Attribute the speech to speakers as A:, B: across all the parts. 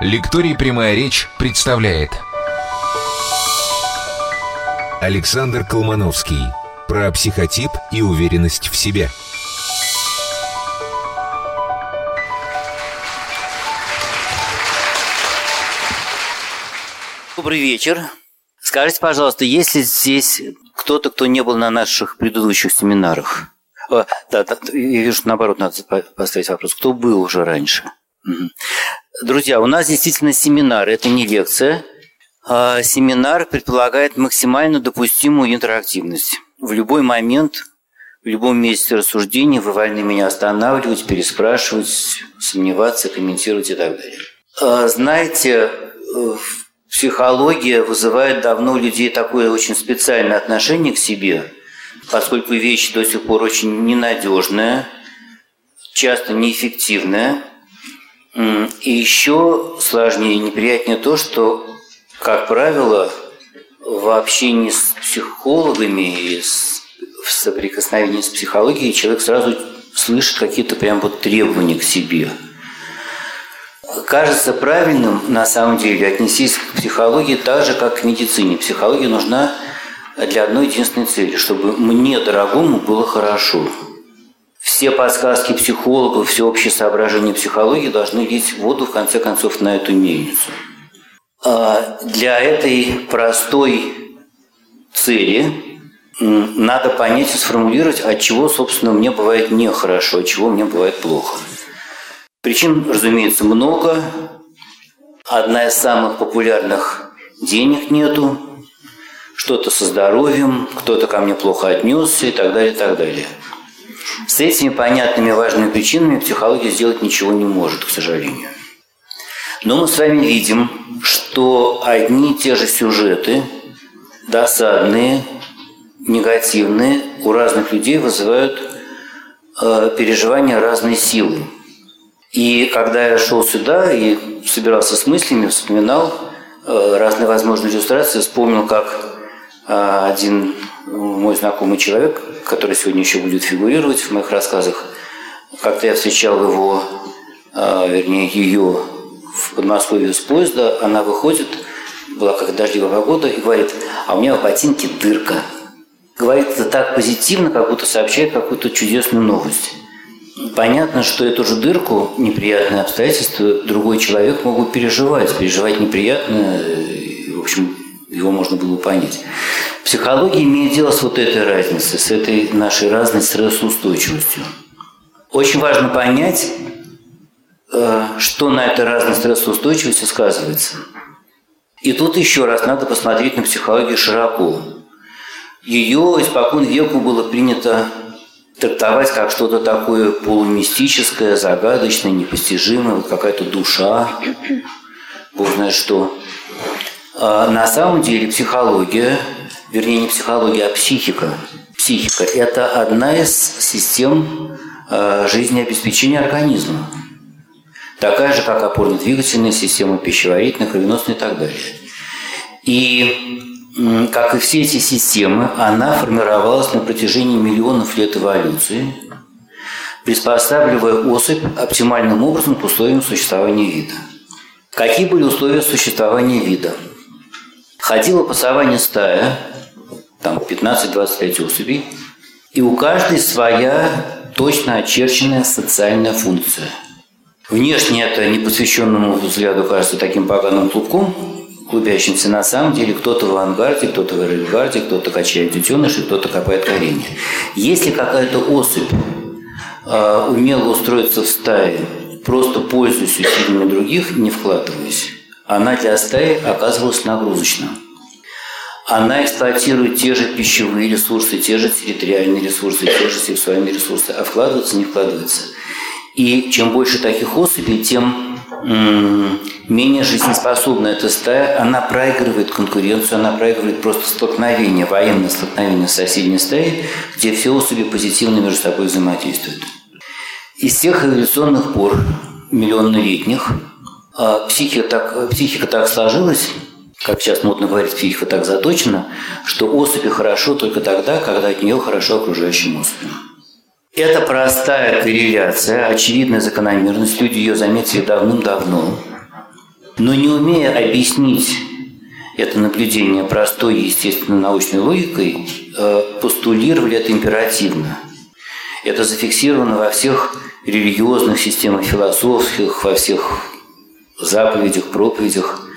A: Лекторий «Прямая речь» представляет Александр Колмановский Про психотип и уверенность в себе
B: Добрый вечер. Скажите, пожалуйста, есть ли здесь кто-то, кто не был на наших предыдущих семинарах? О, да, да, я вижу, что наоборот надо поставить вопрос. Кто был уже раньше? Друзья, у нас действительно семинар, это не лекция. А семинар предполагает максимально допустимую интерактивность. В любой момент, в любом месте рассуждения вы вольны меня останавливать, переспрашивать, сомневаться, комментировать и так далее. А, знаете, э, психология вызывает давно у людей такое очень специальное отношение к себе, поскольку вещь до сих пор очень ненадежная, часто неэффективная – и еще сложнее и неприятнее то, что, как правило, в общении с психологами и с, в соприкосновении с психологией человек сразу слышит какие-то прям вот требования к себе. Кажется правильным, на самом деле, отнестись к психологии так же, как к медицине. Психология нужна для одной единственной цели, чтобы мне, дорогому, было хорошо – все подсказки психологов, все общее соображение психологии должны лить воду, в конце концов, на эту мельницу. А для этой простой цели надо понять и сформулировать, от чего, собственно, мне бывает нехорошо, от чего мне бывает плохо. Причин, разумеется, много. Одна из самых популярных – денег нету, что-то со здоровьем, кто-то ко мне плохо отнесся и так далее, и так далее – с этими понятными важными причинами психология сделать ничего не может, к сожалению. Но мы с вами видим, что одни и те же сюжеты, досадные, негативные, у разных людей вызывают э, переживания разной силы. И когда я шел сюда и собирался с мыслями, вспоминал э, разные возможные иллюстрации, вспомнил, как э, один мой знакомый человек, который сегодня еще будет фигурировать в моих рассказах, как-то я встречал его, а, вернее, ее в Подмосковье с поезда, она выходит, была как дождливая погода, и говорит, а у меня в ботинке дырка. Говорит это так позитивно, как будто сообщает какую-то чудесную новость. Понятно, что эту же дырку, неприятные обстоятельства, другой человек мог бы переживать. Переживать неприятно, в общем, его можно было понять. Психология имеет дело с вот этой разницей, с этой нашей разной стрессоустойчивостью. Очень важно понять, э, что на этой разной стрессоустойчивости сказывается. И тут еще раз надо посмотреть на психологию широко. Ее испокон веку было принято трактовать как что-то такое полумистическое, загадочное, непостижимое, вот какая-то душа, бог знает что. А на самом деле психология вернее, не психология, а психика. Психика – это одна из систем э, жизнеобеспечения организма. Такая же, как опорно-двигательная система, пищеварительная, кровеносная и так далее. И как и все эти системы, она формировалась на протяжении миллионов лет эволюции, приспосабливая особь оптимальным образом к условиям существования вида. Какие были условия существования вида? Ходила по саванне стая, там 15-25 особей, и у каждой своя точно очерченная социальная функция. Внешне это непосвященному взгляду кажется таким поганым клубком, клубящимся на самом деле кто-то в авангарде, кто-то в рейвгарде, кто-то качает детенышей, кто-то копает коренья. Если какая-то особь э, умела устроиться в стае, просто пользуясь усилиями других, не вкладываясь, она для стаи оказывалась нагрузочной она эксплуатирует те же пищевые ресурсы, те же территориальные ресурсы, те же сексуальные ресурсы, а вкладываться не вкладывается. И чем больше таких особей, тем менее жизнеспособна эта стая, она проигрывает конкуренцию, она проигрывает просто столкновение, военное столкновение с соседней стаей, где все особи позитивно между собой взаимодействуют. Из тех эволюционных пор, миллионнолетних, а, психика так, психика так сложилась, как сейчас модно говорить, психика так заточена, что особи хорошо только тогда, когда от нее хорошо окружающим особям. Это простая корреляция, очевидная закономерность. Люди ее заметили давным-давно. Но не умея объяснить это наблюдение простой естественной научной логикой, э, постулировали это императивно. Это зафиксировано во всех религиозных системах философских, во всех заповедях, проповедях.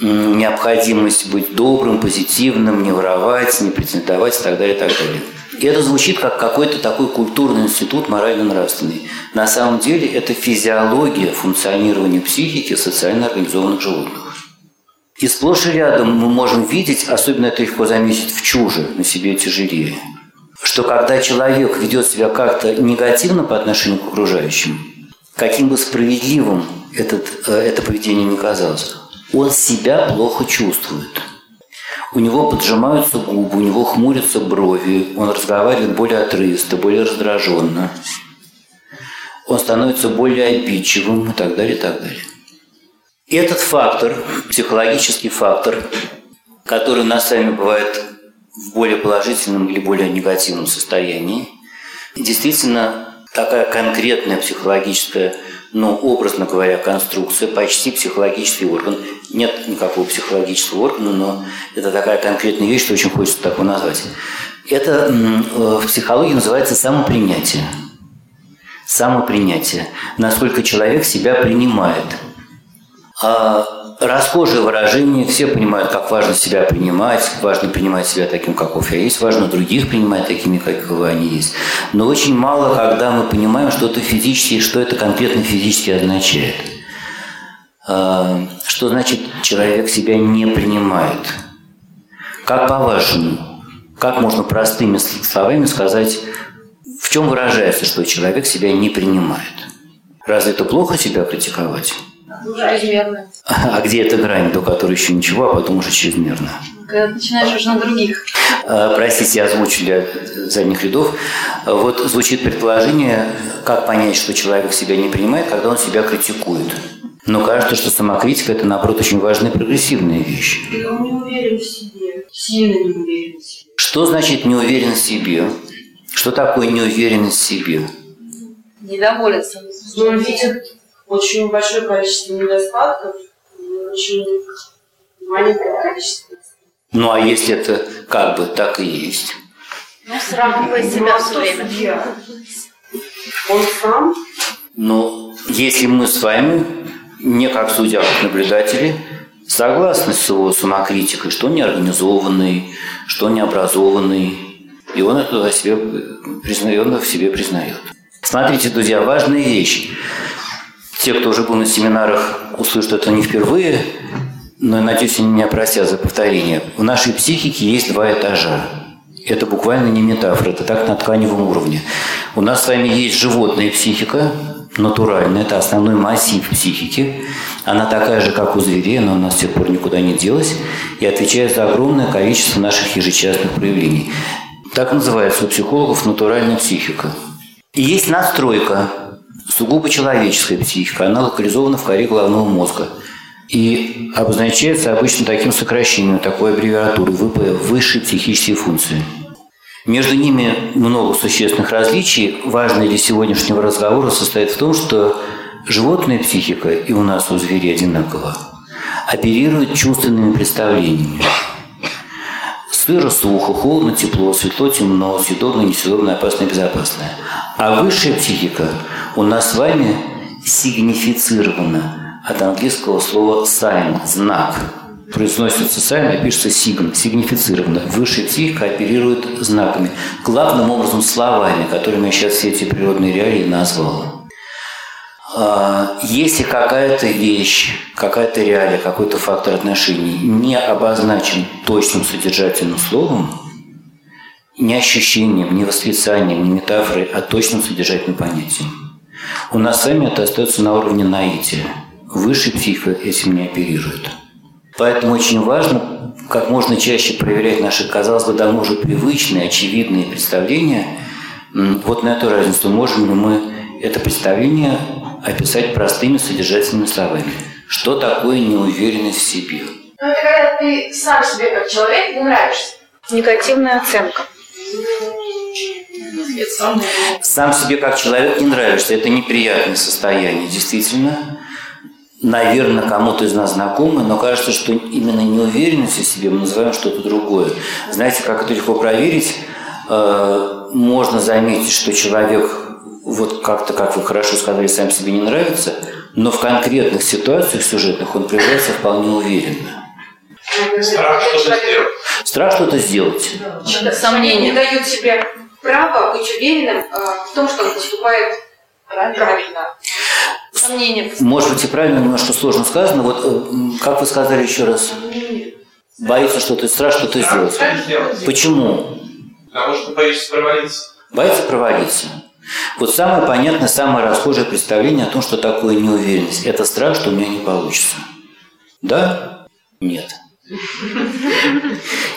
B: Необходимость быть добрым, позитивным, не воровать, не претендовать и так далее, и так далее. И это звучит как какой-то такой культурный институт морально-нравственный. На самом деле это физиология функционирования психики социально организованных животных. И сплошь и рядом мы можем видеть, особенно это легко заметить в чуже, на себе тяжелее, что когда человек ведет себя как-то негативно по отношению к окружающим, каким бы справедливым этот, э, это поведение не казалось, он себя плохо чувствует. У него поджимаются губы, у него хмурятся брови, он разговаривает более отрывисто, более раздраженно. Он становится более обидчивым и так далее, и так далее. Этот фактор, психологический фактор, который у нас с вами бывает в более положительном или более негативном состоянии, действительно такая конкретная психологическая, ну, образно говоря, конструкция, почти психологический орган. Нет никакого психологического органа, но это такая конкретная вещь, что очень хочется так его назвать. Это в психологии называется самопринятие. Самопринятие. Насколько человек себя принимает – а расхожее выражение, все понимают, как важно себя принимать, важно принимать себя таким, каков я есть, важно других принимать такими, каковы они есть. Но очень мало, когда мы понимаем, что это физически, что это конкретно физически означает. А, что значит человек себя не принимает? Как по-вашему? Как можно простыми словами сказать, в чем выражается, что человек себя не принимает? Разве это плохо себя критиковать?
C: Чрезмерно.
B: А где эта грань, до которой еще ничего, а потом уже чрезмерно?
C: Когда начинаешь уже на других.
B: А, простите, я озвучу для задних рядов. Вот звучит предположение, как понять, что человек себя не принимает, когда он себя критикует. Но кажется, что самокритика – это, наоборот, очень важная прогрессивная вещь.
C: он не уверен в себе, сильно не уверен в себе.
B: Что значит не уверен в себе? Что такое неуверенность в себе?
C: Недоволен собой.
D: Но он видит очень большое количество недостатков и очень маленькое количество.
B: Ну а если это как бы так и есть?
C: Ну, сравнивая себя все время.
D: Он сам?
B: Но если мы с вами, не как судья, а как наблюдатели, согласны с его самокритикой, что он неорганизованный, что он необразованный, и он это о себе признает, он в себе признает. Смотрите, друзья, важная вещь. Те, кто уже был на семинарах, услышат это не впервые, но, надеюсь, они меня простят за повторение. В нашей психике есть два этажа. Это буквально не метафора, это так на тканевом уровне. У нас с вами есть животная психика, натуральная, это основной массив психики. Она такая же, как у зверей, но у нас с тех пор никуда не делась и отвечает за огромное количество наших ежечасных проявлений. Так называется у психологов натуральная психика. И есть настройка, сугубо человеческая психика, она локализована в коре головного мозга. И обозначается обычно таким сокращением, такой аббревиатурой ВП – высшие психические функции. Между ними много существенных различий. Важное для сегодняшнего разговора состоит в том, что животная психика и у нас у зверей одинаково оперирует чувственными представлениями. Сыро, сухо, холодно, тепло, светло, темно, съедобно, несъедобно, опасно, безопасно. А высшая психика у нас с вами сигнифицирована от английского слова sign – знак. Произносится sign, а пишется sign, сигнифицировано. Высшая психика оперирует знаками. Главным образом словами, которыми я сейчас все эти природные реалии назвал. А, если какая-то вещь, какая-то реалия, какой-то фактор отношений не обозначен точным содержательным словом, не ощущением, не восклицанием, не метафорой, а точным содержательным понятием. У нас с вами это остается на уровне наития. Выше психика этим не оперирует. Поэтому очень важно как можно чаще проверять наши, казалось бы, давно уже привычные, очевидные представления. Вот на эту разницу можем ли мы это представление описать простыми содержательными словами. Что такое неуверенность в себе?
D: Ну, это когда ты сам себе как человек не нравишься.
C: Негативная оценка.
B: Сам себе как человек не нравишься. Это неприятное состояние, действительно. наверное, кому-то из нас знакомы, но кажется, что именно неуверенность в себе мы называем что-то другое. Знаете, как это легко проверить? Э, можно заметить, что человек вот как-то, как вы хорошо сказали, сам себе не нравится, но в конкретных ситуациях сюжетных он проявляется вполне уверенно.
E: Страх что-то сделать.
B: Страх что-то сделать.
F: Сомнения. Не дает себе право быть уверенным э, в том, что он поступает правильно.
B: Сомнения. Может быть, и правильно, немножко сложно сказано. Вот э, как вы сказали еще раз? Боится что-то, страх что-то сделать.
E: сделать.
B: Почему?
E: Потому что боишься провалиться.
B: Боится провалиться. Вот самое понятное, самое расхожее представление о том, что такое неуверенность. Это страх, что у меня не получится. Да? Нет.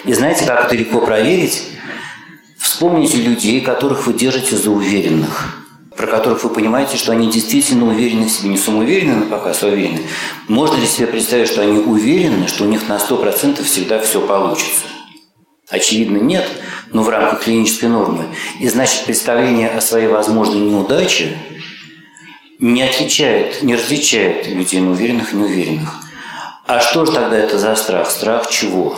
B: И знаете, как это легко проверить? Вспомните людей, которых вы держите за уверенных, про которых вы понимаете, что они действительно уверены в себе, не самоуверены, но пока уверены. Можно ли себе представить, что они уверены, что у них на 100% всегда все получится? Очевидно, нет, но в рамках клинической нормы. И значит, представление о своей возможной неудаче не отличает, не различает людей уверенных и неуверенных. А что же тогда это за страх? Страх чего?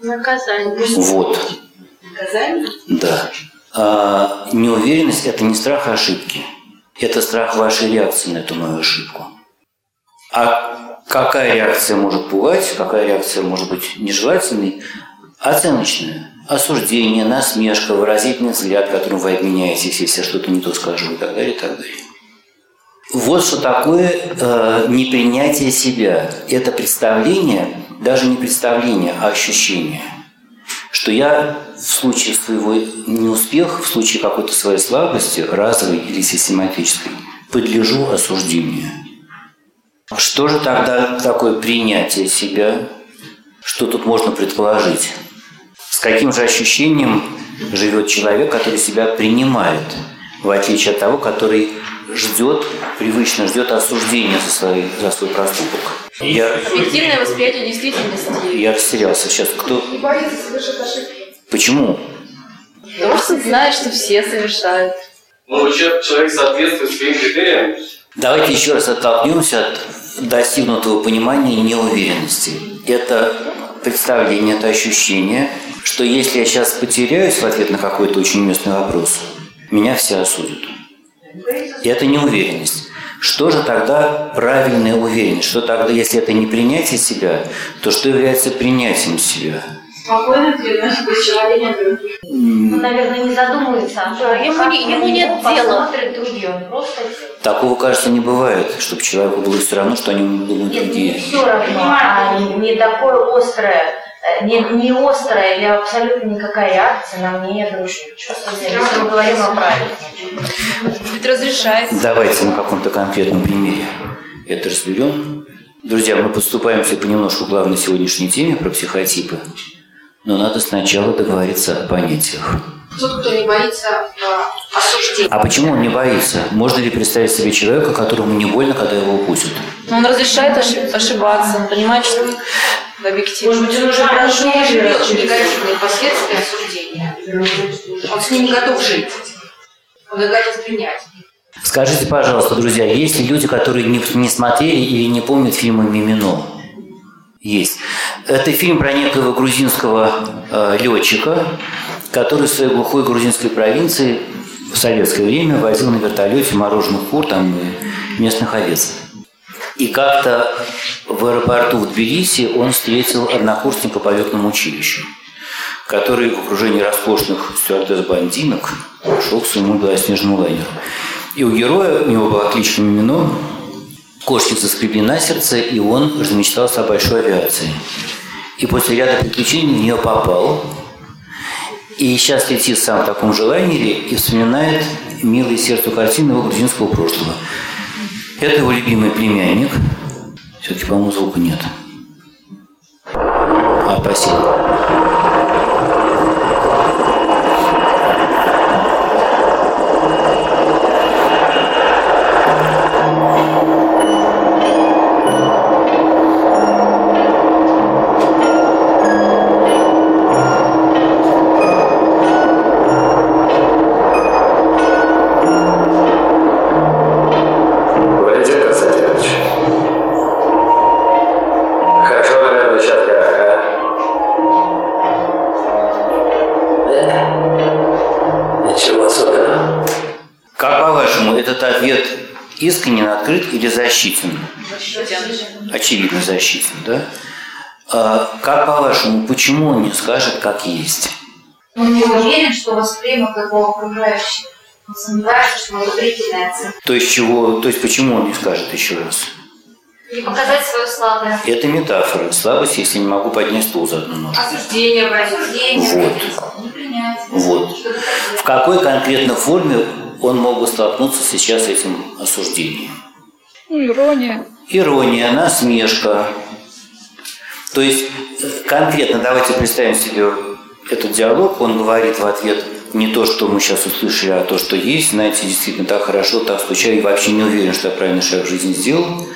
F: Наказание.
B: Вот.
F: Наказание?
B: Да. А неуверенность – это не страх ошибки. Это страх вашей реакции на эту мою ошибку. А какая реакция может пугать, какая реакция может быть нежелательной? Оценочная. Осуждение, насмешка, выразительный взгляд, которым вы обменяетесь, если я что-то не то скажу и так далее, и так далее. Вот что такое э, непринятие себя. Это представление, даже не представление, а ощущение. Что я в случае своего неуспеха, в случае какой-то своей слабости, разовой или систематической, подлежу осуждению. Что же тогда такое принятие себя? Что тут можно предположить? С каким же ощущением живет человек, который себя принимает, в отличие от того, который ждет, привычно ждет осуждения за, свой за свой проступок.
F: Я, Объективное восприятие действительности.
B: Я растерялся сейчас. Кто?
D: Не боится совершить ошибки.
B: Почему?
F: Потому что знает, что все совершают.
E: Ну, человек соответствует своим критериям.
B: Давайте еще раз оттолкнемся от достигнутого понимания неуверенности. Это представление, это ощущение, что если я сейчас потеряюсь в ответ на какой-то очень уместный вопрос, меня все осудят. И это неуверенность. Что же тогда правильная уверенность? Что тогда, если это не принятие себя, то что является принятием себя?
D: Спокойно переносит человека.
G: Ну, наверное, не задумывается. А
F: ему, не, ему нет дела.
G: Другие, он просто...
B: Такого, кажется, не бывает, чтобы человеку было все равно, что они думают
G: Нет,
B: другие.
G: не все равно, а такое острое, э, не, не острая или абсолютно никакая реакция на мнение других. Чувство, если мы говорим о праве.
F: Ведь разрешается.
B: Давайте на каком-то конкретном примере это разберем. Друзья, мы подступаемся понемножку к главной сегодняшней теме про психотипы. Но надо сначала договориться о понятиях.
F: Тот, кто не боится э, осуждения.
B: А почему он не боится? Можно ли представить себе человека, которому не больно, когда его упустят?
F: Но он разрешает ошиб- ошибаться, он понимает, что в объективе.
D: Может быть, он уже прошел
F: негативные последствия осуждения. Он с ними готов жить. Он их готов принять.
B: Скажите, пожалуйста, друзья, есть ли люди, которые не, не смотрели или не помнят фильмы «Мимино»? Есть. Это фильм про некоего грузинского э, летчика, который в своей глухой грузинской провинции в советское время возил на вертолете мороженых кур там, и местных овец. И как-то в аэропорту в Тбилиси он встретил однокурсника по летному училищу, который в окружении роскошных стюардесс-блондинок шел к своему белоснежному лайнеру. И у героя, у него была кличка Мимино, кошки заскребли на сердце, и он замечтался о большой авиации. И после ряда приключений в нее попал. И сейчас летит сам в таком же лайнере и вспоминает милые сердцу картины его грузинского прошлого. Это его любимый племянник. Все-таки, по-моему, звука нет. А, спасибо. Очевидно защитен, да? А, как по-вашему, почему он не скажет, как есть?
G: Он не уверен, что воспримут его окружающие. Он сомневается, что одобрительная оценка.
B: То есть чего, то есть почему он не скажет еще раз?
G: И показать свою слабость.
B: Это метафора. Слабость, если не могу поднять стул за одну ножку.
F: Осуждение,
G: Осуждение,
B: Вот. Вот. В какой конкретно форме он мог бы столкнуться сейчас с этим осуждением?
H: Ну, ирония.
B: Ирония, насмешка. То есть конкретно давайте представим себе этот диалог. Он говорит в ответ не то, что мы сейчас услышали, а то, что есть. Знаете, действительно так хорошо, так случайно. И вообще не уверен, что я правильный шаг в жизни сделал.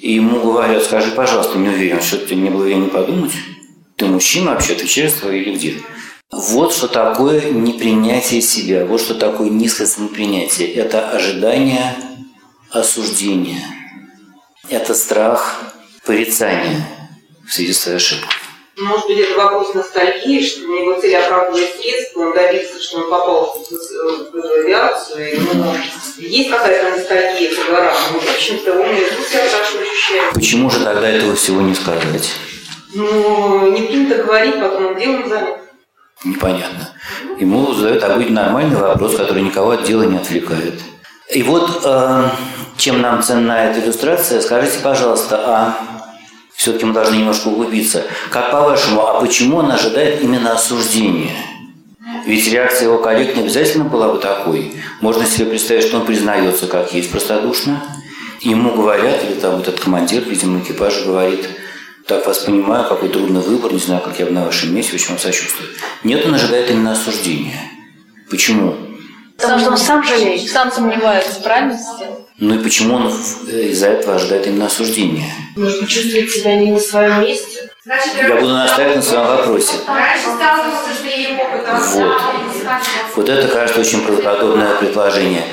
B: И ему говорят, скажи, пожалуйста, не уверен, что тебе не было времени подумать? Ты мужчина вообще, ты честно или где? Вот что такое непринятие себя, вот что такое низкое самопринятие. Это ожидание осуждения. Это страх порицания в связи с своей ошибкой.
D: Может быть, это вопрос ностальгии, что у него цель оправдывает средства, он добился, что он попал в в эту авиацию, и ну, есть какая-то ностальгия по горам, но, в общем-то, он себя хорошо ощущает.
B: Почему же тогда этого всего не сказать?
D: Ну, не принято говорить, потом он делом занят.
B: Непонятно. Ему задают обычно нормальный вопрос, который никого от дела не отвлекает. И вот э, чем нам ценна эта иллюстрация, скажите, пожалуйста, а все-таки мы должны немножко углубиться. Как по-вашему, а почему он ожидает именно осуждения? Ведь реакция его коллег не обязательно была бы такой. Можно себе представить, что он признается, как есть простодушно. Ему говорят, или там этот командир, видимо, экипажа говорит, так вас понимаю, какой трудный выбор, не знаю, как я бы на вашем месте, очень вам сочувствую. Нет, он ожидает именно осуждения. Почему?
H: Потому что он сам жалеет, сам сомневается в правильности.
B: Ну и почему он э, из-за этого ожидает именно осуждения?
D: Может чувствует себя не на своем месте?
F: Значит,
B: Я буду настаивать на своем вопросе.
F: Раньше сталкивался с своим опытом,
B: Вот.
F: а.
B: Вот это, кажется, очень правдоподобное предложение.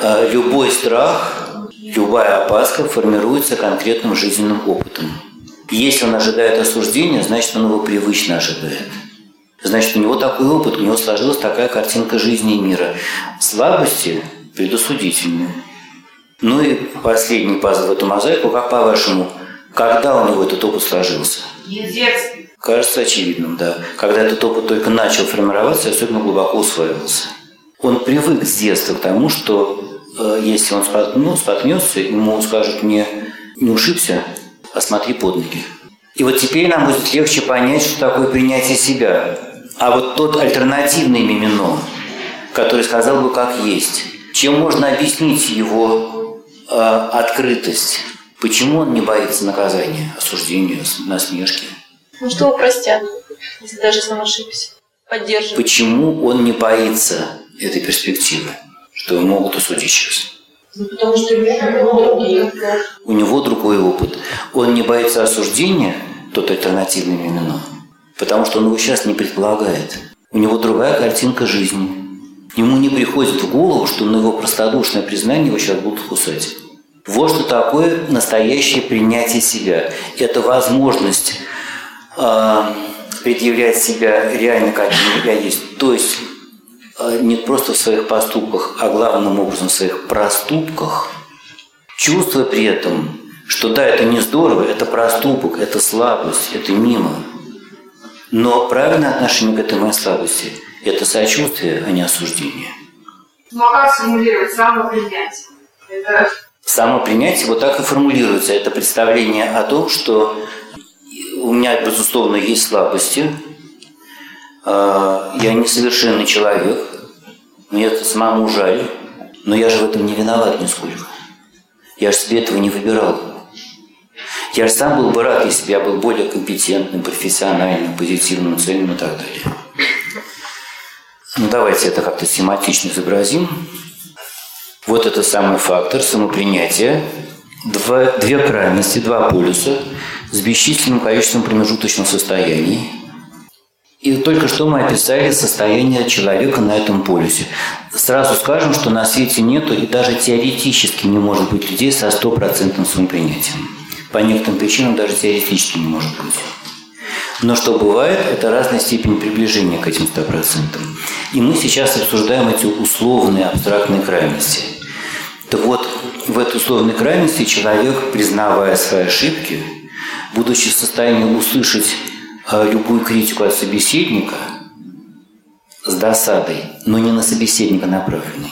B: Э, Любой страх, любая опаска формируется конкретным жизненным опытом. Если он ожидает осуждения, значит, он его привычно ожидает. Значит, у него такой опыт, у него сложилась такая картинка жизни и мира. Слабости предосудительны. Ну и последний пазл в эту мозаику, как по-вашему, когда у него этот опыт сложился?
F: Детский.
B: Кажется очевидным, да. Когда этот опыт только начал формироваться, особенно глубоко усваивался. Он привык с детства к тому, что э, если он споткну, споткнется, ему скажут не, не ушибся, а смотри под ноги. И вот теперь нам будет легче понять, что такое принятие себя. А вот тот альтернативный мимино, который сказал бы как есть, чем можно объяснить его э, открытость? Почему он не боится наказания, осуждения, насмешки?
H: Ну что его простят, если даже сам ошибся. Поддерживают.
B: Почему он не боится этой перспективы, что его могут осудить сейчас?
D: Ну, потому что ему другие.
B: У него другой опыт. Он не боится осуждения, тот альтернативный мимино, потому что он его сейчас не предполагает. У него другая картинка жизни. Ему не приходит в голову, что на его простодушное признание его сейчас будут кусать. Вот что такое настоящее принятие себя. Это возможность э, предъявлять себя реально, каким я есть. То есть э, не просто в своих поступках, а главным образом в своих проступках, чувствуя при этом, что да, это не здорово, это проступок, это слабость, это мимо. Но правильное отношение к этой моей слабости – это сочувствие, а не осуждение.
F: Ну а как симулировать самопринятие? Это
B: Самопринятие вот так и формулируется. Это представление о том, что у меня, безусловно, есть слабости, э, я несовершенный человек, мне это самому жаль, но я же в этом не виноват нисколько. Я же себе этого не выбирал. Я же сам был бы рад, если бы я был более компетентным, профессиональным, позитивным, цельным и так далее. Ну, давайте это как-то схематично изобразим. Вот это самый фактор самопринятия. Два, две крайности, два полюса с бесчисленным количеством промежуточных состояний. И только что мы описали состояние человека на этом полюсе. Сразу скажем, что на свете нету и даже теоретически не может быть людей со стопроцентным самопринятием. По некоторым причинам даже теоретически не может быть. Но что бывает, это разная степень приближения к этим 100%. И мы сейчас обсуждаем эти условные абстрактные крайности. вот в этой условной крайности человек, признавая свои ошибки, будучи в состоянии услышать э, любую критику от собеседника с досадой, но не на собеседника направленной,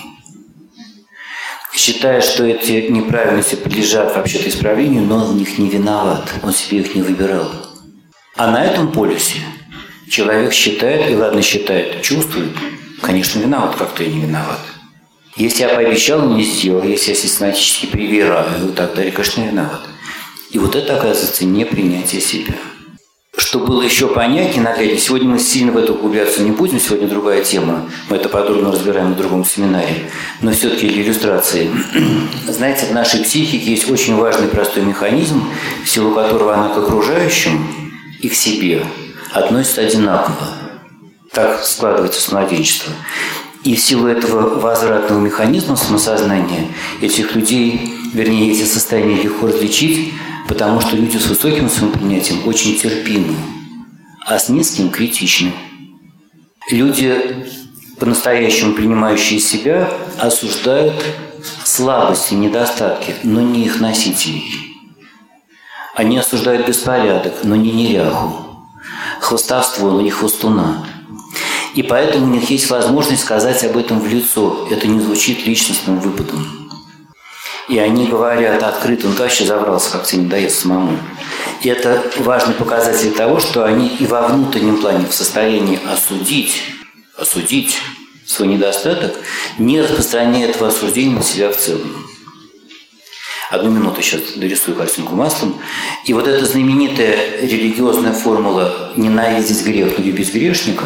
B: считая, что эти неправильности подлежат вообще-то исправлению, но он в них не виноват, он себе их не выбирал. А на этом полюсе человек считает, и ладно считает, чувствует, конечно, виноват, как-то и не виноват. Если я пообещал, не сделал, если я систематически привираю, тогда я, конечно, виноват. И вот это, оказывается, не принятие себя. Что было еще понятнее, нагляднее, сегодня мы сильно в это углубляться не будем, сегодня другая тема, мы это подробно разбираем на другом семинаре, но все-таки для иллюстрации. Знаете, в нашей психике есть очень важный простой механизм, в силу которого она к окружающим и к себе относится одинаково. Так складывается с младенчества. И в силу этого возвратного механизма самосознания этих людей, вернее, эти состояния легко различить, потому что люди с высоким самопринятием очень терпимы, а с низким критичны. Люди, по-настоящему принимающие себя, осуждают слабости, недостатки, но не их носителей. Они осуждают беспорядок, но не неряху, хвостовство, но не хвостуна. И поэтому у них есть возможность сказать об этом в лицо. Это не звучит личностным выпадом. И они говорят открыто, ну вообще забрался, как тебе не дает самому. И это важный показатель того, что они и во внутреннем плане в состоянии осудить, осудить свой недостаток, не распространяя этого осуждения на себя в целом. Одну минуту сейчас дорисую картинку маслом. И вот эта знаменитая религиозная формула «ненавидеть грех, но любить грешника»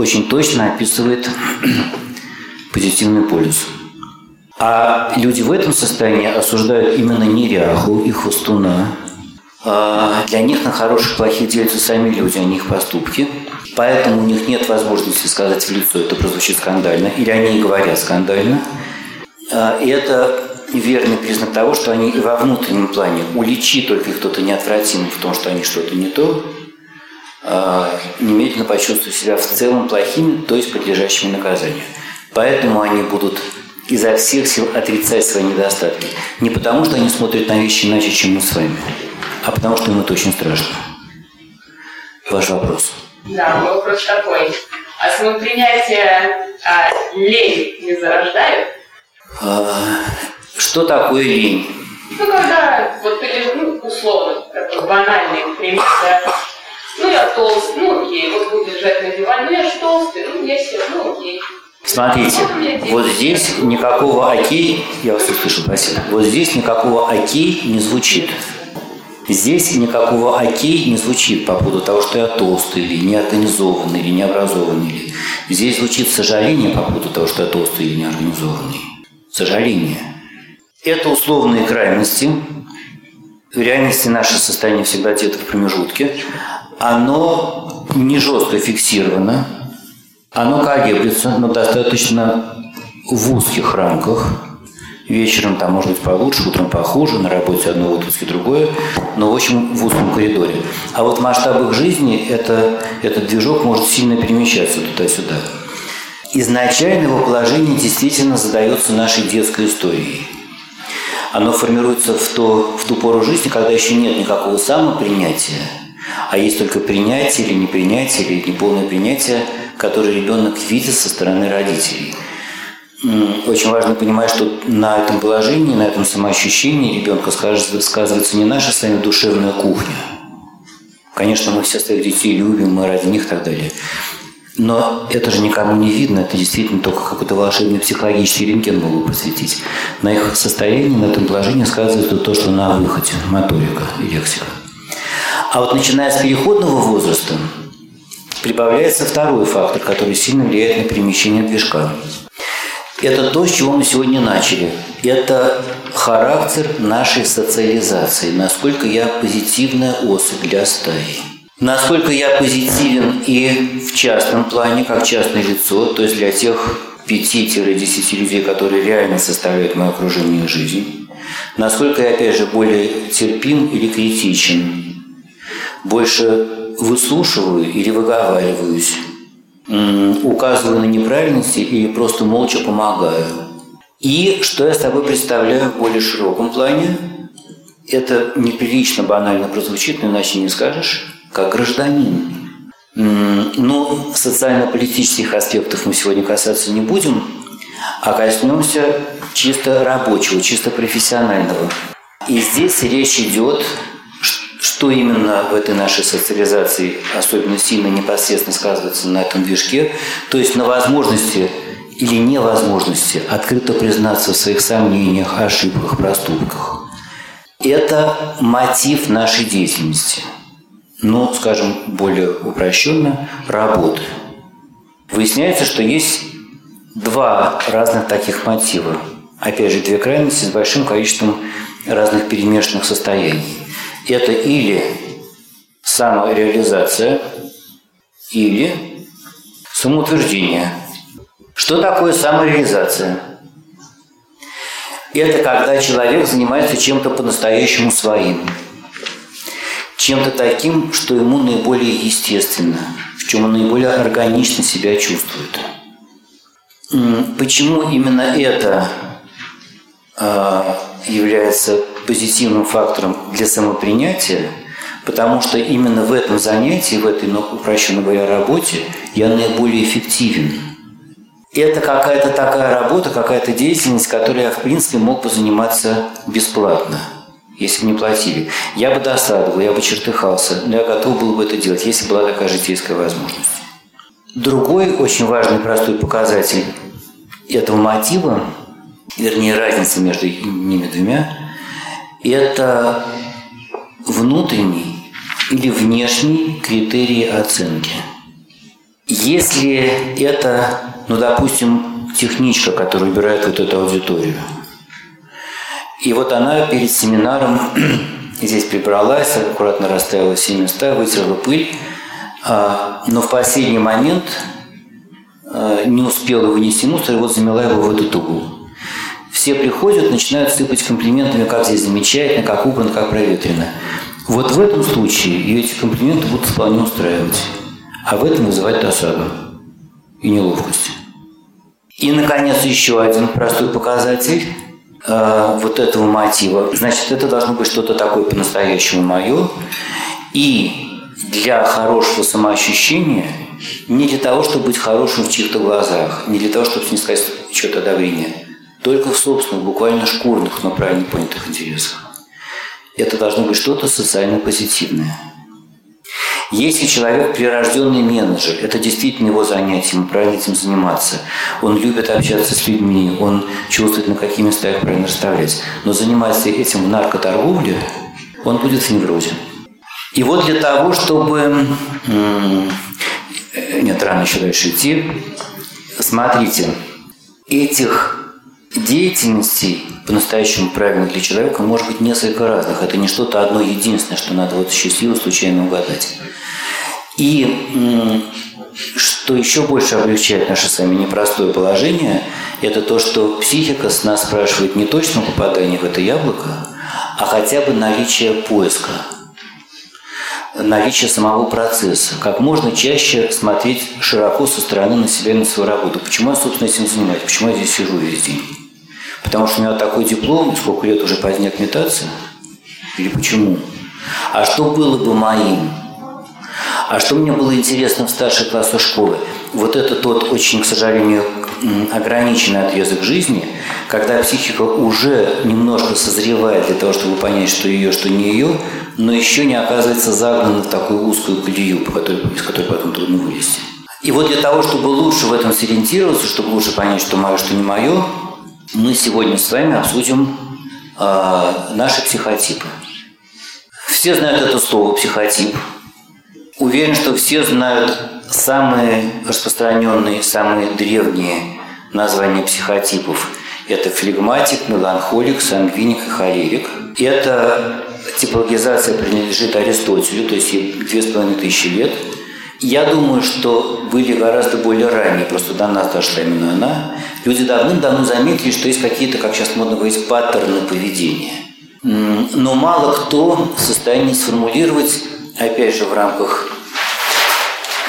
B: очень точно описывает позитивный полюс. А люди в этом состоянии осуждают именно неряху и хвостуна. А для них на хороших плохих делятся сами люди, а не их поступки. Поэтому у них нет возможности сказать в лицо, это прозвучит скандально, или они и говорят скандально. А, и это верный признак того, что они и во внутреннем плане, уличи только кто-то неотвратимый в том, что они что-то не то, немедленно почувствуют себя в целом плохими, то есть подлежащими наказанию. Поэтому они будут изо всех сил отрицать свои недостатки. Не потому, что они смотрят на вещи иначе, чем мы с вами, а потому, что им это очень страшно. Ваш вопрос.
I: Да, вопрос такой. А самопринятие а, лень не зарождает?
B: А, что такое лень?
I: Ну, когда, вот или, ну, условно, такой банальный пример, да, ну, я толстый, ну, окей, вот буду лежать на диване, ну, я же толстый, ну, я сел, ну, окей.
B: Смотрите, вот здесь никакого окей, я вас услышал, спасибо, вот здесь никакого окей не звучит. Здесь никакого окей не звучит по поводу того, что я толстый или неорганизованный, или необразованный. Здесь звучит сожаление по поводу того, что я толстый или неорганизованный. Сожаление. Это условные крайности. В реальности наше состояние всегда где-то в промежутке. Оно не жестко фиксировано, оно колеблется, но достаточно в узких рамках. Вечером там может быть получше, утром похуже, на работе одно, в отпуске другое, но в общем в узком коридоре. А вот в масштабах жизни это, этот движок может сильно перемещаться туда-сюда. Изначально его положение действительно задается нашей детской историей. Оно формируется в, то, в ту пору жизни, когда еще нет никакого самопринятия, а есть только принятие или непринятие, или неполное принятие – который ребенок видит со стороны родителей. Очень важно понимать, что на этом положении, на этом самоощущении ребенка сказывается не наша с вами душевная кухня. Конечно, мы все своих детей любим, мы ради них и так далее. Но это же никому не видно, это действительно только какой-то волшебный психологический рентген могу посвятить. На их состоянии, на этом положении сказывается то, что на выходе, моторика и лексика. А вот начиная с переходного возраста, прибавляется второй фактор, который сильно влияет на перемещение движка. Это то, с чего мы сегодня начали. Это характер нашей социализации. Насколько я позитивная особь для стаи. Насколько я позитивен и в частном плане, как частное лицо, то есть для тех 5-10 людей, которые реально составляют мое окружение и жизнь. Насколько я, опять же, более терпим или критичен. Больше выслушиваю или выговариваюсь, указываю на неправильности или просто молча помогаю. И что я собой представляю в более широком плане, это неприлично банально прозвучит, но иначе не скажешь, как гражданин. Ну, социально-политических аспектов мы сегодня касаться не будем, а коснемся чисто рабочего, чисто профессионального. И здесь речь идет, что именно в этой нашей социализации особенно сильно непосредственно сказывается на этом движке, то есть на возможности или невозможности открыто признаться в своих сомнениях, ошибках, проступках. Это мотив нашей деятельности. Ну, скажем, более упрощенно, работы. Выясняется, что есть два разных таких мотива. Опять же, две крайности с большим количеством разных перемешанных состояний. Это или самореализация, или самоутверждение. Что такое самореализация? Это когда человек занимается чем-то по-настоящему своим. Чем-то таким, что ему наиболее естественно, в чем он наиболее органично себя чувствует. Почему именно это а, является позитивным фактором для самопринятия, потому что именно в этом занятии, в этой, ну, упрощенно говоря, работе я наиболее эффективен. Это какая-то такая работа, какая-то деятельность, которой я, в принципе, мог бы заниматься бесплатно, если бы не платили. Я бы досадовал, я бы чертыхался, но я готов был бы это делать, если была такая житейская возможность. Другой очень важный простой показатель этого мотива, вернее разница между ними двумя, это внутренний или внешний критерий оценки. Если это, ну, допустим, техничка, которая убирает вот эту аудиторию, и вот она перед семинаром здесь прибралась, аккуратно расставила все места, вытерла пыль, а, но в последний момент а, не успела вынести мусор, и вот замела его в этот угол. Все приходят, начинают сыпать комплиментами, как здесь замечательно, как убрано, как проветрено. Вот в этом случае ее эти комплименты будут вполне устраивать, а в этом вызывать досаду и неловкость. И, наконец, еще один простой показатель э, вот этого мотива. Значит, это должно быть что-то такое по-настоящему мое. И для хорошего самоощущения, не для того, чтобы быть хорошим в чьих-то глазах, не для того, чтобы снискать что-то одобрение, только в собственных, буквально шкурных, но правильно понятых интересах. Это должно быть что-то социально позитивное. Если человек прирожденный менеджер, это действительно его занятие, ему правильно этим заниматься. Он любит общаться с людьми, он чувствует, на какие места их правильно расставлять. Но занимается этим в наркоторговле, он будет в неврозе. И вот для того, чтобы... Нет, рано еще дальше идти. Смотрите, этих деятельностей по-настоящему правильных для человека может быть несколько разных. Это не что-то одно единственное, что надо вот счастливо случайно угадать. И что еще больше облегчает наше с вами непростое положение, это то, что психика с нас спрашивает не точно попадание в это яблоко, а хотя бы наличие поиска – наличие самого процесса, как можно чаще смотреть широко со стороны на себя и на свою работу. Почему я, собственно, этим занимаюсь? Почему я здесь сижу весь день? Потому что у меня такой диплом, сколько лет уже поздняк метаться? Или почему? А что было бы моим? А что мне было интересно в старших классах школы? Вот это тот очень, к сожалению, ограниченный отрезок жизни, когда психика уже немножко созревает для того, чтобы понять, что ее, что не ее, но еще не оказывается загнана в такую узкую колею, из которой потом трудно вылезти. И вот для того, чтобы лучше в этом сориентироваться, чтобы лучше понять, что мое, что не мое, мы сегодня с вами обсудим э, наши психотипы. Все знают это слово «психотип». Уверен, что все знают самые распространенные, самые древние названия психотипов. Это флегматик, меланхолик, сангвиник и холерик. Это типологизация принадлежит Аристотелю, то есть две с половиной тысячи лет. Я думаю, что были гораздо более ранние, просто до нас дошла именно она. Люди давным-давно заметили, что есть какие-то, как сейчас модно говорить, паттерны поведения. Но мало кто в состоянии сформулировать, опять же, в рамках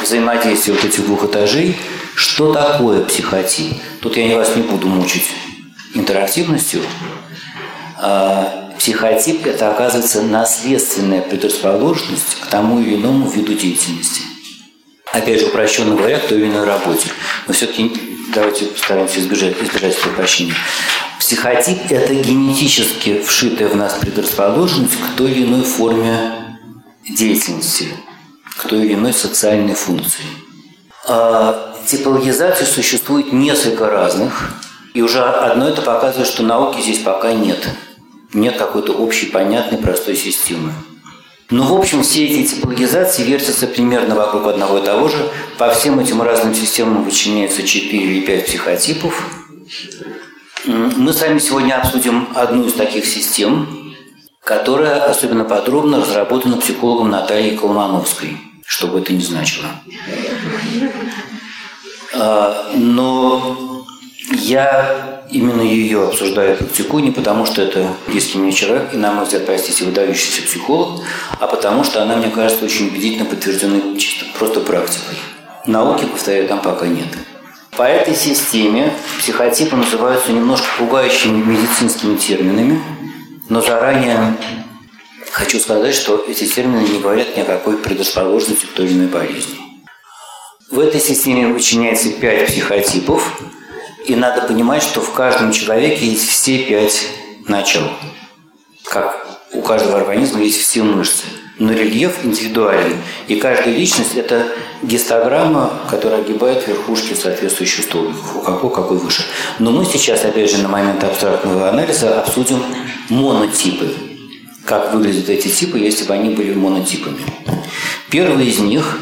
B: взаимодействия вот этих двух этажей, что такое психотип. Тут я вас не буду мучить интерактивностью, а психотип – это, оказывается, наследственная предрасположенность к тому или иному виду деятельности. Опять же, упрощенно говоря, к той или иной работе. Но все-таки давайте постараемся избежать, избежать этого упрощения. Психотип – это генетически вшитая в нас предрасположенность к той или иной форме деятельности, к той или иной социальной функции. А типологизаций существует несколько разных, и уже одно это показывает, что науки здесь пока нет. Нет какой-то общей, понятной, простой системы. Но, в общем, все эти типологизации вертятся примерно вокруг одного и того же. По всем этим разным системам вычленяется 4 или 5 психотипов. Мы с вами сегодня обсудим одну из таких систем, которая особенно подробно разработана психологом Натальей Колмановской, что бы это ни значило. А, но я именно ее обсуждаю практикую не потому, что это близкий мне человек, и, на мой взгляд, простите, выдающийся психолог, а потому, что она, мне кажется, очень убедительно подтверждена чисто просто практикой. Науки, повторяю, там пока нет. По этой системе психотипы называются немножко пугающими медицинскими терминами, но заранее хочу сказать, что эти термины не говорят ни о какой предрасположенности к той или иной болезни. В этой системе вычиняется пять психотипов, и надо понимать, что в каждом человеке есть все пять начал. Как у каждого организма есть все мышцы. Но рельеф индивидуален. И каждая личность – это гистограмма, которая огибает верхушки соответствующих столбиков. У какой, какой выше. Но мы сейчас, опять же, на момент абстрактного анализа обсудим монотипы. Как выглядят эти типы, если бы они были монотипами. Первый из них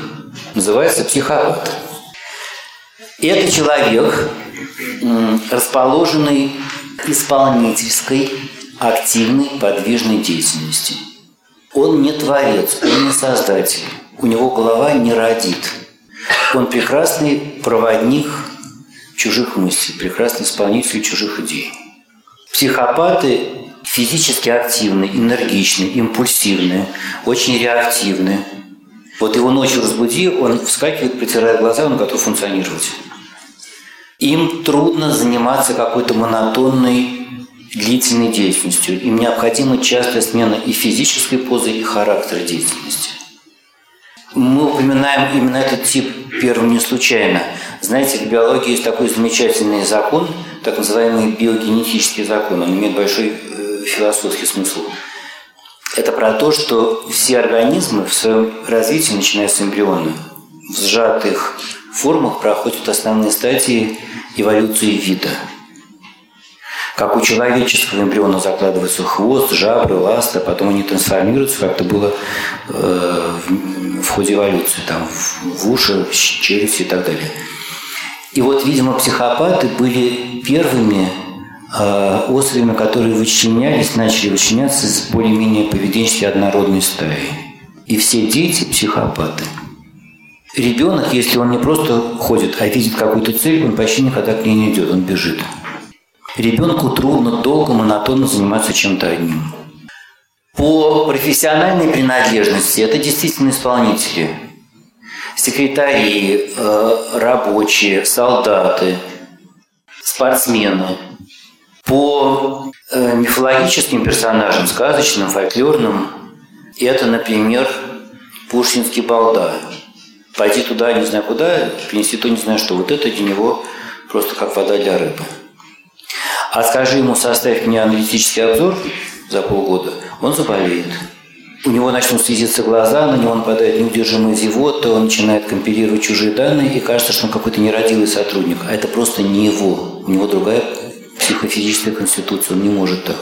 B: называется психопат. Это человек, расположенный к исполнительской, активной, подвижной деятельности. Он не творец, он не создатель. У него голова не родит. Он прекрасный проводник чужих мыслей, прекрасный исполнитель чужих идей. Психопаты физически активны, энергичны, импульсивны, очень реактивны. Вот его ночью разбуди, он вскакивает, протирает глаза, он готов функционировать. Им трудно заниматься какой-то монотонной, длительной деятельностью. Им необходима частая смена и физической позы, и характера деятельности. Мы упоминаем именно этот тип первым не случайно. Знаете, в биологии есть такой замечательный закон, так называемый биогенетический закон. Он имеет большой э, философский смысл. Это про то, что все организмы в своем развитии, начиная с эмбриона, в сжатых формах проходят основные стадии эволюции вида. Как у человеческого эмбриона закладывается хвост, жабры, ласты, потом они трансформируются, как это было э, в, в ходе эволюции, там, в, в уши, челюсти и так далее. И вот, видимо, психопаты были первыми э, особями, которые вычленялись, начали вычленяться из более-менее поведенчески однородной стаи. И все дети – психопаты – Ребенок, если он не просто ходит, а видит какую-то цель, он почти никогда к ней не идет, он бежит. Ребенку трудно долго, монотонно заниматься чем-то одним. По профессиональной принадлежности это действительно исполнители. Секретари, э, рабочие, солдаты, спортсмены. По э, мифологическим персонажам, сказочным, фольклорным, это, например, Пушкинский балда – пойти туда, не знаю куда, принести то, не знаю что. Вот это для него просто как вода для рыбы. А скажи ему, составь мне аналитический обзор за полгода, он заболеет. У него начнут слезиться глаза, на него нападает неудержимый зевота, он начинает компилировать чужие данные, и кажется, что он какой-то нерадивый сотрудник. А это просто не его. У него другая психофизическая конституция, он не может так.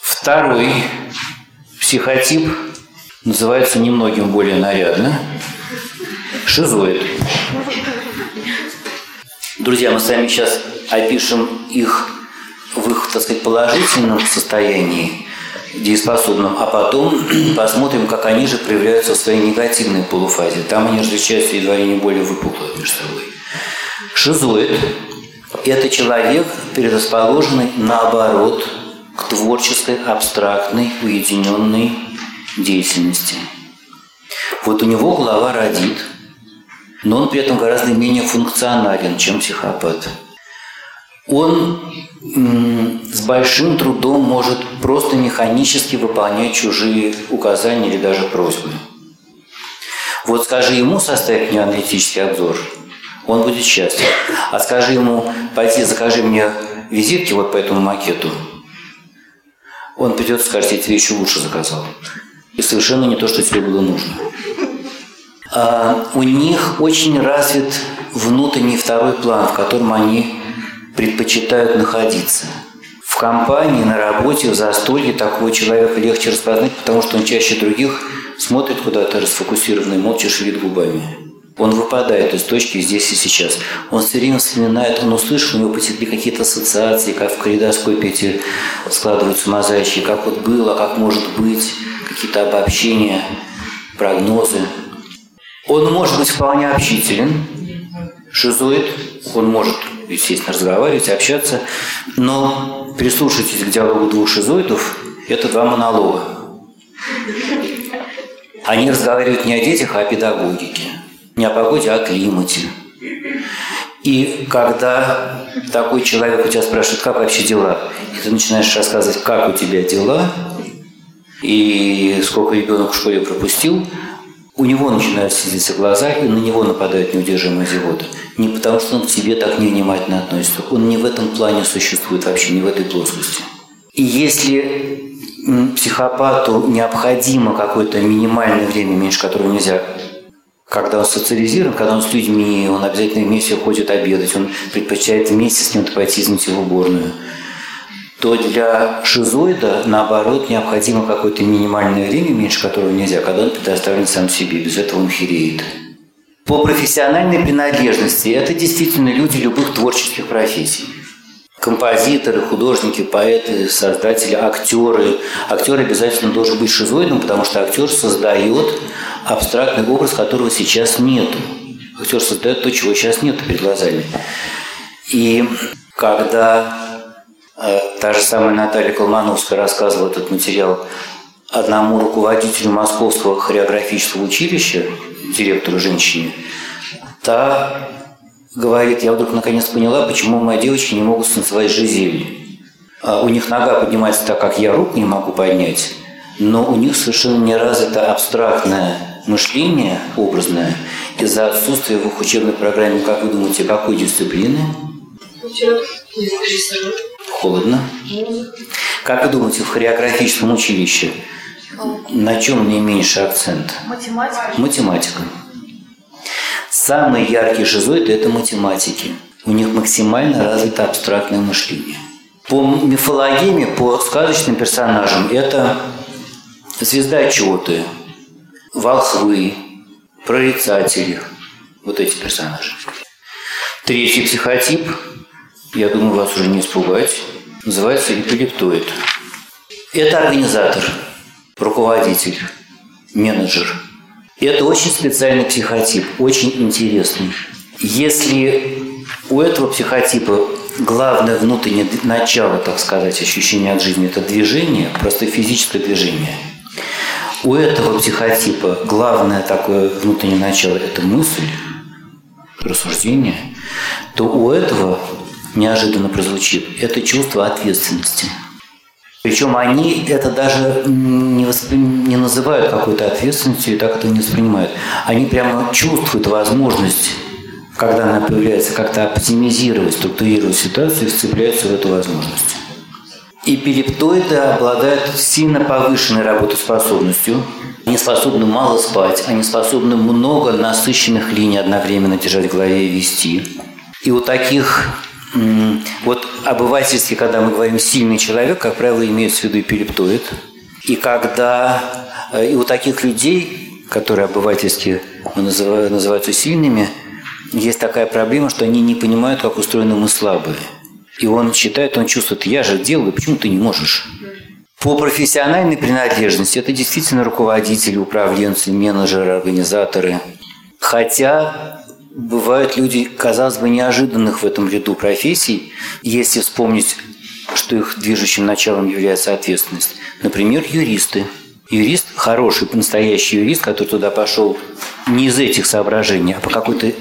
B: Второй психотип называется немногим более нарядно шизоид. Друзья, мы с вами сейчас опишем их в их, так сказать, положительном состоянии, дееспособном, а потом посмотрим, как они же проявляются в своей негативной полуфазе. Там они различаются едва ли не более выпукло между собой. Шизоид – это человек, предрасположенный наоборот к творческой, абстрактной, уединенной деятельности. Вот у него голова родит – но он при этом гораздо менее функционален, чем психопат. он с большим трудом может просто механически выполнять чужие указания или даже просьбы. Вот скажи ему составить мне обзор, он будет счастлив. А скажи ему, пойди закажи мне визитки вот по этому макету, он придет и скажет, я тебе еще лучше заказал. И совершенно не то, что тебе было нужно. А у них очень развит внутренний второй план, в котором они предпочитают находиться. В компании, на работе, в застолье такого человека легче распознать, потому что он чаще других смотрит куда-то расфокусированно и молча шевелит губами. Он выпадает из точки здесь и сейчас. Он все время вспоминает, он услышал, у него потекли какие-то ассоциации, как в калейдоскопе эти складываются мозаички, как вот было, как может быть, какие-то обобщения, прогнозы. Он может быть вполне общителен, шизоид, он может, естественно, разговаривать, общаться, но прислушайтесь к диалогу двух шизоидов, это два монолога. Они разговаривают не о детях, а о педагогике. Не о погоде, а о климате. И когда такой человек у тебя спрашивает, как вообще дела, и ты начинаешь рассказывать, как у тебя дела, и сколько ребенок в школе пропустил, у него начинают сидеться глаза, и на него нападает неудержимая зевота. Не потому, что он к тебе так невнимательно относится. Он не в этом плане существует вообще, не в этой плоскости. И если психопату необходимо какое-то минимальное время, меньше которого нельзя, когда он социализирован, когда он с людьми, он обязательно вместе ходит обедать, он предпочитает вместе с ним пойти извините, в уборную, то для шизоида, наоборот, необходимо какое-то минимальное время, меньше которого нельзя, когда он предоставлен сам себе, без этого он хереет. По профессиональной принадлежности это действительно люди любых творческих профессий композиторы, художники, поэты, создатели, актеры. Актер обязательно должен быть шизоидом, потому что актер создает абстрактный образ, которого сейчас нету. Актер создает то, чего сейчас нет перед глазами. И когда э, та же самая Наталья Колмановская рассказывала этот материал одному руководителю Московского хореографического училища, директору женщине, та говорит, я вдруг наконец поняла, почему мои девочки не могут станцевать жизель. А у них нога поднимается так, как я рук не могу поднять, но у них совершенно не развито абстрактное мышление образное из-за отсутствия в их учебной программе, как вы думаете, какой дисциплины? Холодно. Как вы думаете, в хореографическом училище на чем наименьший акцент?
G: Математика.
B: Математика. Самые яркие шизоиды – это математики. У них максимально развито абстрактное мышление. По мифологеме, по сказочным персонажам – это звезда чего-то, волхвы, прорицатели, вот эти персонажи. Третий психотип, я думаю, вас уже не испугать, называется эпилептоид. Это организатор, руководитель, менеджер. Это очень специальный психотип, очень интересный. Если у этого психотипа главное внутреннее начало, так сказать, ощущение от жизни – это движение, просто физическое движение – у этого психотипа главное такое внутреннее начало – это мысль, рассуждение, то у этого неожиданно прозвучит – это чувство ответственности. Причем они это даже не, воспри... не называют какой-то ответственностью и так это не воспринимают. Они прямо чувствуют возможность, когда она появляется, как-то оптимизировать, структурировать ситуацию и вцепляются в эту возможность. Эпилептоиды обладают сильно повышенной работоспособностью. Они способны мало спать, они способны много насыщенных линий одновременно держать в голове и вести. И у таких вот обывательски, когда мы говорим «сильный человек», как правило, имеется в виду эпилептоид. И когда э, и у таких людей, которые обывательски называются сильными, есть такая проблема, что они не понимают, как устроены мы слабые – и он считает, он чувствует, я же делаю, почему ты не можешь? По профессиональной принадлежности это действительно руководители, управленцы, менеджеры, организаторы. Хотя бывают люди, казалось бы, неожиданных в этом ряду профессий, если вспомнить, что их движущим началом является ответственность. Например, юристы. Юрист, хороший, настоящий юрист, который туда пошел не из этих соображений, а по какой-то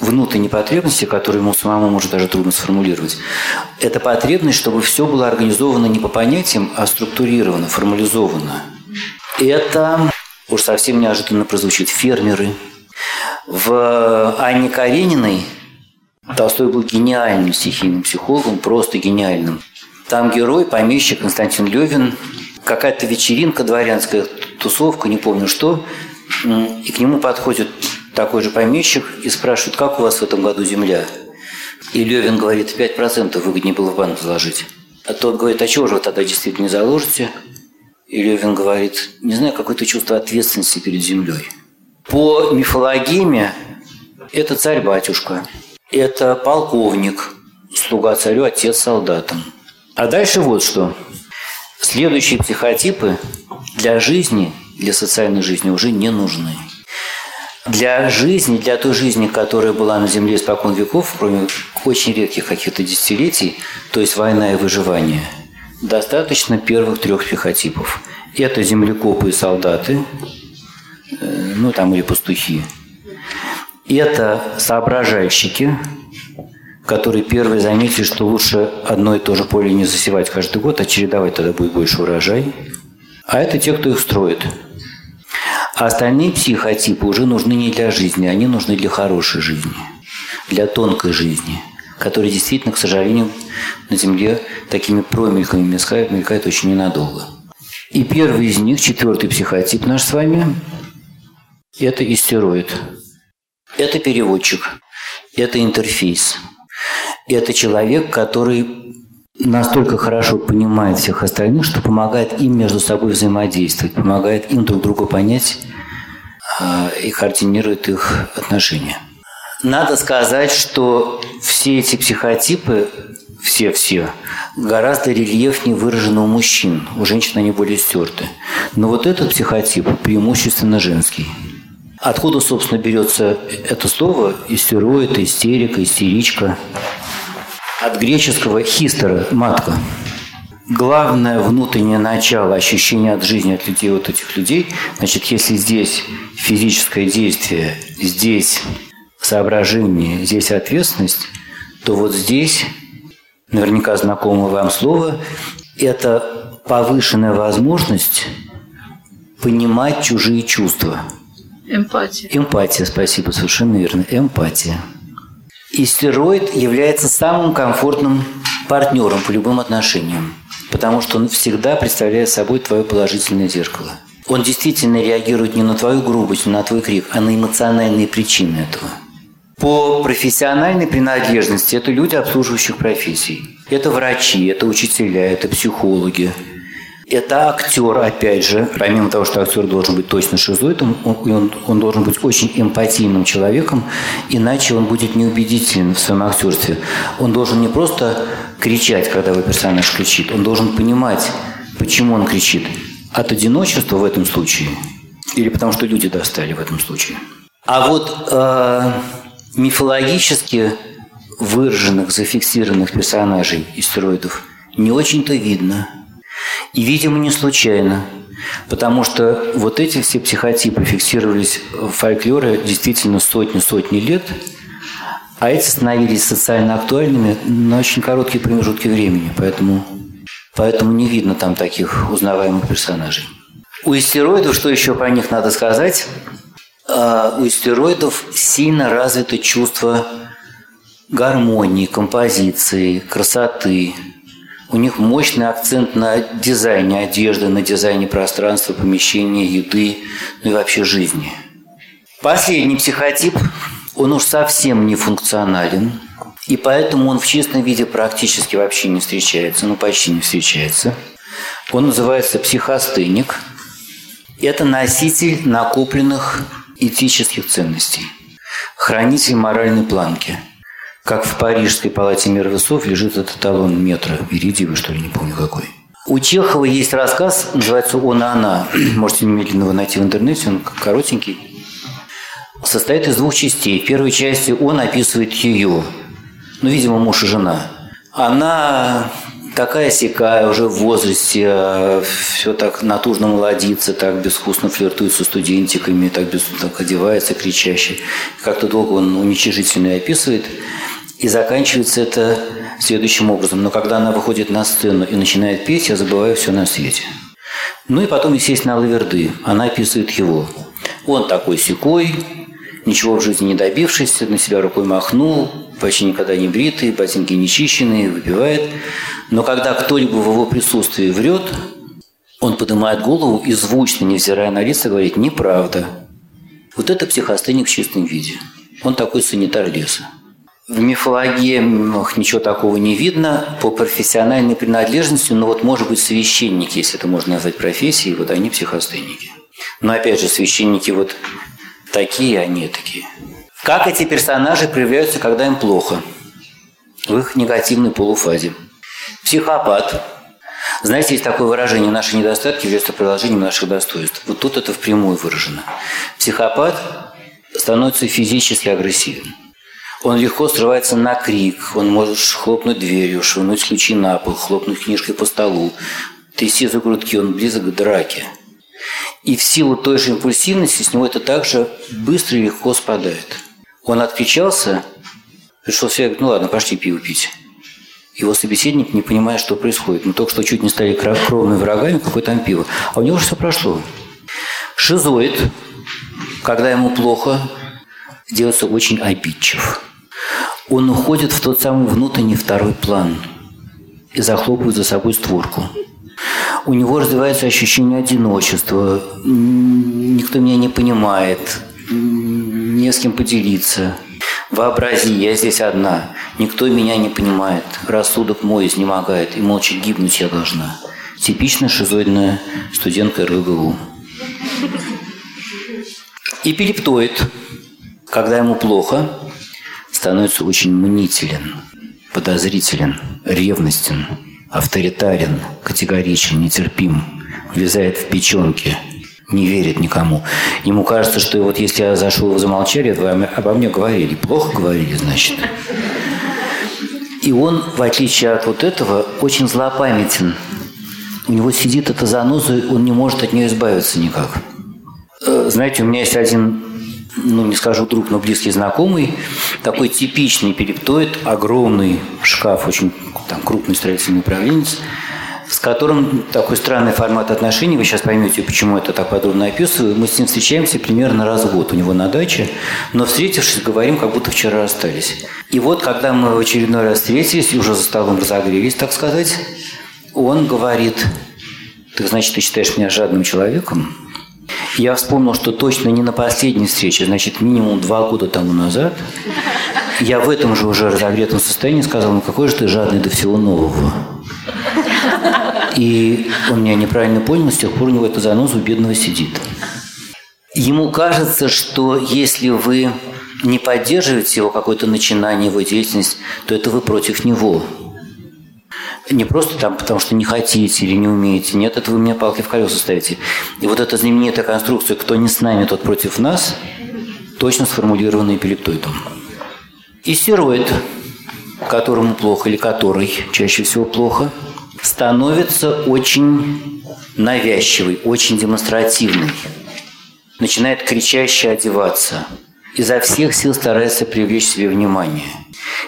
B: внутренней потребности, которую ему самому может даже трудно сформулировать. Это потребность, чтобы все было организовано не по понятиям, а структурировано, формализовано. Это, уж совсем неожиданно прозвучит, фермеры. В Анне Карениной Толстой был гениальным стихийным психологом, просто гениальным. Там герой, помещик Константин Левин, какая-то вечеринка дворянская, тусовка, не помню что, и к нему подходит такой же помещик и спрашивает, как у вас в этом году земля? И Левин говорит, 5% выгоднее было в банк заложить. А тот говорит, а чего же вы тогда действительно не заложите? И Левин говорит, не знаю, какое-то чувство ответственности перед землей. По мифологеме это царь-батюшка, это полковник, слуга царю, отец солдатам. А дальше вот что. Следующие психотипы для жизни, для социальной жизни уже не нужны. Для жизни, для той жизни, которая была на Земле испокон веков, кроме очень редких каких-то десятилетий, то есть война и выживание, достаточно первых трех психотипов. Это землекопы и солдаты, э, ну там или пастухи. Это соображальщики, которые первые заметили, что лучше одно и то же поле не засевать каждый год, а чередовать тогда будет больше урожай. А это те, кто их строит. А остальные психотипы уже нужны не для жизни, они нужны для хорошей жизни, для тонкой жизни, которая действительно, к сожалению, на Земле такими промельками мелькает, мелькает очень ненадолго. И первый из них, четвертый психотип наш с вами, это истероид. Это переводчик, это интерфейс. Это человек, который настолько хорошо понимает всех остальных, что помогает им между собой взаимодействовать, помогает им друг другу понять э, и координирует их отношения. Надо сказать, что все эти психотипы, все-все, гораздо рельефнее выражены у мужчин. У женщин они более стерты. Но вот этот психотип преимущественно женский. Откуда, собственно, берется это слово? Истероид, истерика, истеричка – от греческого «хистера» – матка. Главное внутреннее начало ощущения от жизни от людей, вот этих людей, значит, если здесь физическое действие, здесь соображение, здесь ответственность, то вот здесь, наверняка знакомое вам слово, это повышенная возможность понимать чужие чувства.
H: Эмпатия.
B: Эмпатия, спасибо, совершенно верно. Эмпатия. И стероид является самым комфортным партнером по любым отношениям, потому что он всегда представляет собой твое положительное зеркало. Он действительно реагирует не на твою грубость, не на твой крик, а на эмоциональные причины этого. По профессиональной принадлежности это люди обслуживающих профессий. Это врачи, это учителя, это психологи, это актер, опять же, помимо того, что актер должен быть точно шизоидом, он, он, должен быть очень эмпатийным человеком, иначе он будет неубедителен в своем актерстве. Он должен не просто кричать, когда его персонаж кричит, он должен понимать, почему он кричит. От одиночества в этом случае или потому что люди достали в этом случае. А вот э, мифологически выраженных, зафиксированных персонажей истероидов не очень-то видно – и, видимо, не случайно, потому что вот эти все психотипы фиксировались в фольклоре действительно сотни-сотни лет, а эти становились социально актуальными на очень короткие промежутки времени, поэтому, поэтому не видно там таких узнаваемых персонажей. У истероидов, что еще про них надо сказать, а, у истероидов сильно развито чувство гармонии, композиции, красоты, у них мощный акцент на дизайне одежды, на дизайне пространства, помещения, еды, ну и вообще жизни. Последний психотип, он уж совсем не функционален, и поэтому он в чистом виде практически вообще не встречается, ну почти не встречается. Он называется психостыник. Это носитель накопленных этических ценностей, хранитель моральной планки – как в Парижской палате мира весов лежит этот талон метра, иридиевый, что ли, не помню какой. У Чехова есть рассказ, называется «Он и она». Можете немедленно его найти в интернете, он коротенький. Состоит из двух частей. В первой части он описывает ее, ну, видимо, муж и жена. Она такая сякая уже в возрасте, все так натужно молодится, так безвкусно флиртует со студентиками, так, без, так одевается кричаще. Как-то долго он уничижительно описывает. И заканчивается это следующим образом. Но когда она выходит на сцену и начинает петь, я забываю все на свете. Ну и потом, естественно, Лаверды. Она описывает его. Он такой секой, ничего в жизни не добившийся, на себя рукой махнул, почти никогда не бритый, ботинки не чищенные, выпивает. Но когда кто-либо в его присутствии врет, он поднимает голову и звучно, невзирая на лица, говорит «неправда». Вот это психостеник в чистом виде. Он такой санитар леса. В мифологии ничего такого не видно по профессиональной принадлежности, но вот может быть священники, если это можно назвать профессией, вот они психостенники. Но опять же, священники вот такие, они такие. Как эти персонажи проявляются, когда им плохо? В их негативной полуфазе. Психопат. Знаете, есть такое выражение «наши недостатки являются продолжением наших достоинств». Вот тут это впрямую выражено. Психопат становится физически агрессивен. Он легко срывается на крик, он может хлопнуть дверью, швырнуть ключи на пол, хлопнуть книжкой по столу, трясти за грудки, он близок к драке. И в силу той же импульсивности с него это также быстро и легко спадает. Он откричался, пришел в ну ладно, пошли пиво пить. Его собеседник не понимает, что происходит. Мы только что чуть не стали кровными врагами, какое там пиво. А у него же все прошло. Шизоид, когда ему плохо, делается очень обидчив. Он уходит в тот самый внутренний второй план и захлопывает за собой створку. У него развивается ощущение одиночества. Никто меня не понимает. Не с кем поделиться. Вообрази, я здесь одна. Никто меня не понимает. Рассудок мой изнемогает, и молча гибнуть я должна. Типичная шизоидная студентка РГГУ. Эпилептоид, когда ему плохо, становится очень мнителен, подозрителен, ревностен, авторитарен, категоричен, нетерпим, влезает в печенки, не верит никому. Ему кажется, что вот если я зашел, вы замолчали, вы обо мне говорили. Плохо говорили, значит. И он, в отличие от вот этого, очень злопамятен. У него сидит эта заноза, он не может от нее избавиться никак. Э, знаете, у меня есть один, ну не скажу друг, но близкий знакомый, такой типичный перептоид, огромный шкаф, очень там, крупный строительный управленец, с которым такой странный формат отношений, вы сейчас поймете, почему это так подробно описываю. Мы с ним встречаемся примерно раз в год у него на даче, но встретившись, говорим, как будто вчера расстались. И вот, когда мы в очередной раз встретились, уже за столом разогрелись, так сказать, он говорит, ты, значит, ты считаешь меня жадным человеком? Я вспомнил, что точно не на последней встрече, значит, минимум два года тому назад, я в этом же уже разогретом состоянии сказал, ну какой же ты жадный до всего нового. И он меня неправильно понял, с тех пор у него эта заноза у бедного сидит. Ему кажется, что если вы не поддерживаете его какое-то начинание, его деятельность, то это вы против него. Не просто там, потому что не хотите или не умеете. Нет, это вы мне палки в колеса ставите. И вот эта знаменитая конструкция «кто не с нами, тот против нас» точно сформулирована эпилептоидом. И стероид, которому плохо или который чаще всего плохо, становится очень навязчивый, очень демонстративный. Начинает кричаще одеваться. Изо всех сил старается привлечь себе внимание.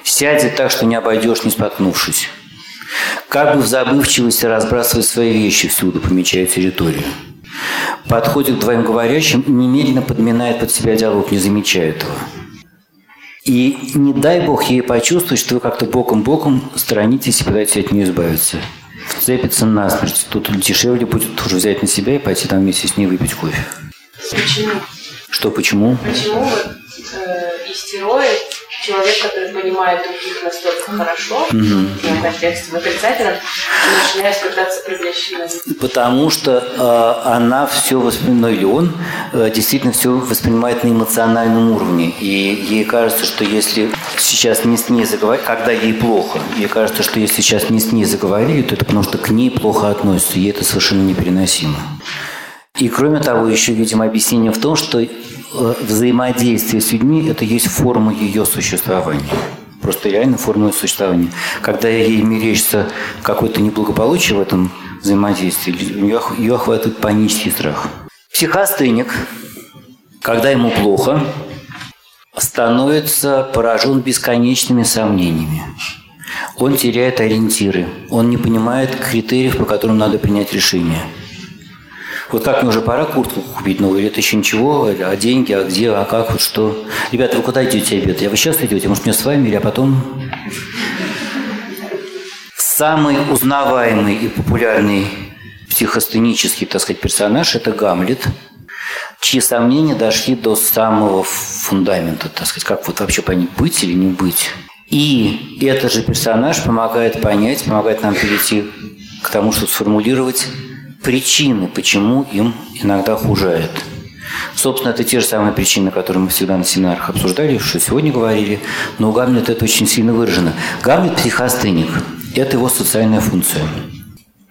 B: Сядет так, что не обойдешь, не споткнувшись. Как бы в забывчивости разбрасывает свои вещи всюду, помечая территорию. Подходит к двоим говорящим немедленно подминает под себя диалог, не замечая этого. И не дай Бог ей почувствовать, что вы как-то боком-боком сторонитесь и пытаетесь от нее избавиться. Вцепится насмерть. Тут дешевле будет тоже взять на себя и пойти там вместе с ней выпить кофе.
F: Почему?
B: Что, почему?
F: Почему вот э, истероид человек, который понимает других настолько хорошо,
B: Угу.
F: в контексте отрицательном, начинает пытаться привлечь внимание.
B: Потому что э, она все воспринимает, ну или он э, действительно все воспринимает на эмоциональном уровне. И ей кажется, что если сейчас не с ней заговорить, когда ей плохо, ей кажется, что если сейчас не с ней заговорили, то это потому что к ней плохо относятся, ей это совершенно непереносимо. И кроме того, еще видимо объяснение в том, что э, взаимодействие с людьми – это есть форма ее существования. просто реально формой существования. Когда ей мерещится какое-то неблагополучие в этом взаимодействии, ее, ее охватывает панический страх. Психостыник, когда ему плохо, становится поражен бесконечными сомнениями. Он теряет ориентиры, он не понимает критериев, по которым надо принять решение. Вот как мне уже пора куртку купить новую, или это еще ничего, а деньги, а где, а как, вот что. Ребята, вы куда идете обед? Я вы сейчас идете, может, мне с вами, или а потом... Самый узнаваемый и популярный психостенический, так сказать, персонаж – это Гамлет, чьи сомнения дошли до самого фундамента, так сказать, как вот вообще понять, быть или не быть. И этот же персонаж помогает понять, помогает нам перейти к тому, чтобы сформулировать причины, почему им иногда хужает. Собственно, это те же самые причины, которые мы всегда на семинарах обсуждали, что сегодня говорили, но у Гамлета это очень сильно выражено. Гамлет – психостыник. Это его социальная функция.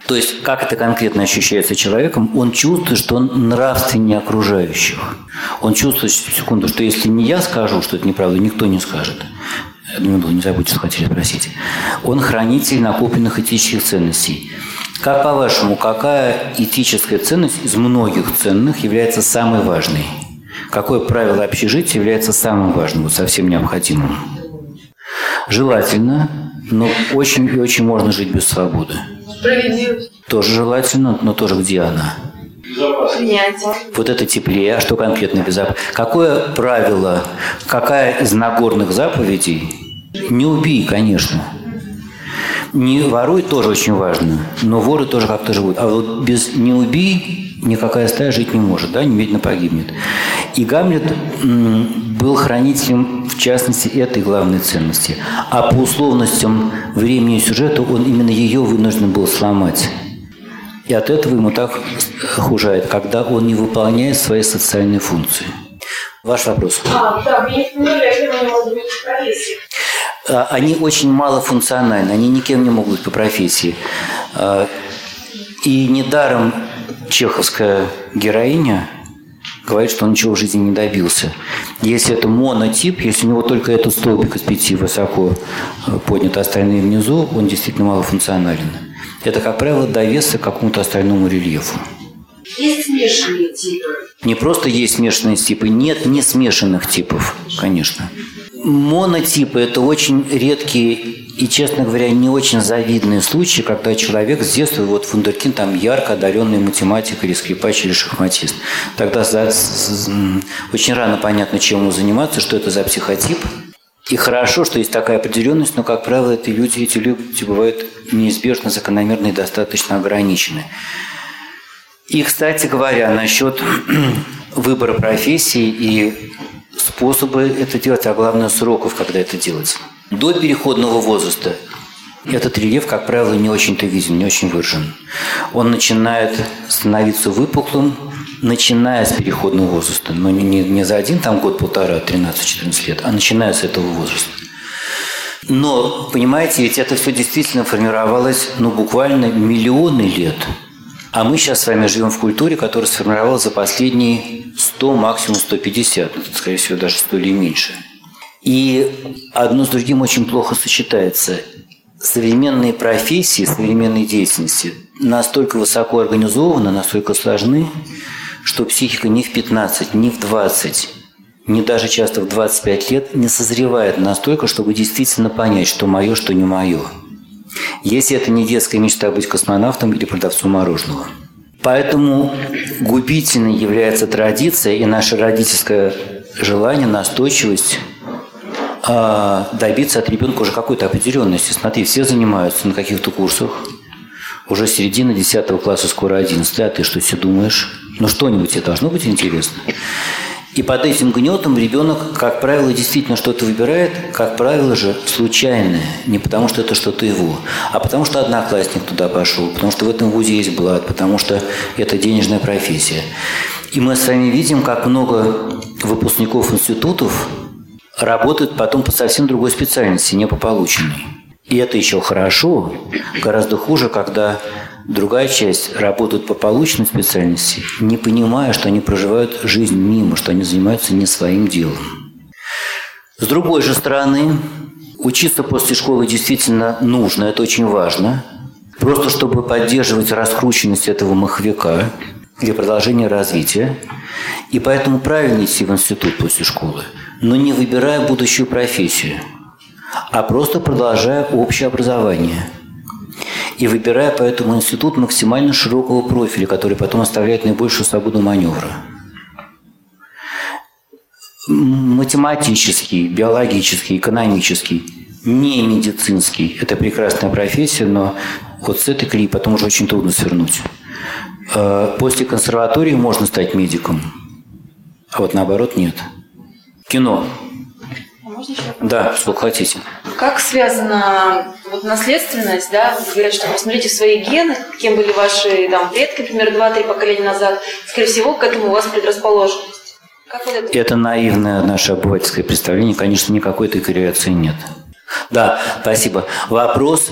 B: То есть, как это конкретно ощущается человеком, он чувствует, что он нравственнее окружающих. Он чувствует, секунду, что если не я скажу, что это неправда, никто не скажет. Минуту, не забудьте, что хотели спросить. Он хранитель накопленных этических ценностей. Как по-вашему, какая этическая ценность из многих ценных является самой важной? Какое правило общежития является самым важным, вот совсем необходимым? Желательно, но очень и очень можно жить без свободы.
H: Справедливость.
B: Тоже желательно, но тоже где она?
H: Принятие.
B: Вот это теплее. А что конкретно безопасно? Какое правило, какая из нагорных заповедей? Не убей, конечно. Не воруй тоже очень важно, но воры тоже как-то живут. А вот без «не убей» никакая стая жить не может, да, немедленно погибнет. И Гамлет был хранителем, в частности, этой главной ценности. А по условностям времени сюжета он именно ее вынужден был сломать. И от этого ему так хужает, когда он не выполняет свои социальные функции. Ваш вопрос.
H: А, да, мне не могут быть в профессии.
B: А, они очень малофункциональны, они никем не могут быть по профессии. А, и недаром чеховская героиня говорит, что он ничего в жизни не добился. Если это монотип, если у него только этот столбик из пяти высоко э, поднят, а остальные внизу, он действительно малофункционален. Это, как правило, довесы к какому-то остальному рельефу.
C: Есть смешанные типы?
B: Не просто есть смешанные типы, нет не смешанных типов, конечно. Монотипы – это очень редкие и, честно говоря, не очень завидные случаи, когда человек с детства, вот Фундеркин, там ярко одаренный математик или скрипач или шахматист. Тогда за, очень рано понятно, чем ему заниматься, что это за психотип. И хорошо, что есть такая определенность, но, как правило, эти люди, эти люди бывают неизбежно закономерны и достаточно ограничены. И, кстати говоря, насчет выбора профессии и способы это делать, а главное сроков, когда это делается. До переходного возраста этот рельеф, как правило, не очень-то виден, не очень выражен. Он начинает становиться выпуклым, начиная с переходного возраста, но не, не за один там год-полтора, 13-14 лет, а начиная с этого возраста. Но, понимаете, ведь это все действительно формировалось, ну, буквально миллионы лет – а мы сейчас с вами живем в культуре, которая сформировалась за последние 100, максимум 150, скорее всего, даже 100 или меньше. И одно с другим очень плохо сочетается. Современные профессии, современные деятельности настолько высоко организованы, настолько сложны, что психика ни в 15, ни в 20, ни даже часто в 25 лет не созревает настолько, чтобы действительно понять, что мое, что не мое если это не детская мечта быть космонавтом или продавцом мороженого. Поэтому губительной является традиция и наше родительское желание, настойчивость а, добиться от ребенка уже какой-то определенности. Смотри, все занимаются на каких-то курсах, уже середина 10 класса, скоро 11, а ты что себе думаешь? Ну что-нибудь тебе должно быть интересно. И под этим гнетом ребенок, как правило, действительно что-то выбирает, как правило же случайное. Не потому, что это что-то его, а потому, что одноклассник туда пошел, потому что в этом вузе есть блат, потому что это денежная профессия. И мы с вами видим, как много выпускников институтов работают потом по совсем другой специальности, не по полученной. И это еще хорошо, гораздо хуже, когда Другая часть работают по полученной специальности, не понимая, что они проживают жизнь мимо, что они занимаются не своим делом. С другой же стороны, Учиться после школы действительно нужно, это очень важно. Просто чтобы поддерживать раскрученность этого маховика для продолжения развития. И поэтому правильно идти в институт после школы, но не выбирая будущую профессию, а просто продолжая общее образование. И выбирая поэтому институт максимально широкого профиля, который потом оставляет наибольшую свободу маневра математический, биологический, экономический, не медицинский. Это прекрасная профессия, но вот с этой колеи потом уже очень трудно свернуть. Э, после консерватории можно стать медиком, а вот наоборот нет. Кино. А да, что хотите.
H: Как связана вот наследственность, да, говорят, что посмотрите свои гены, кем были ваши там предки, например, два-три поколения назад, скорее всего, к этому у вас предрасположенность.
B: это? это наивное наше обывательское представление, конечно, никакой этой корреляции нет. Да, спасибо. Вопрос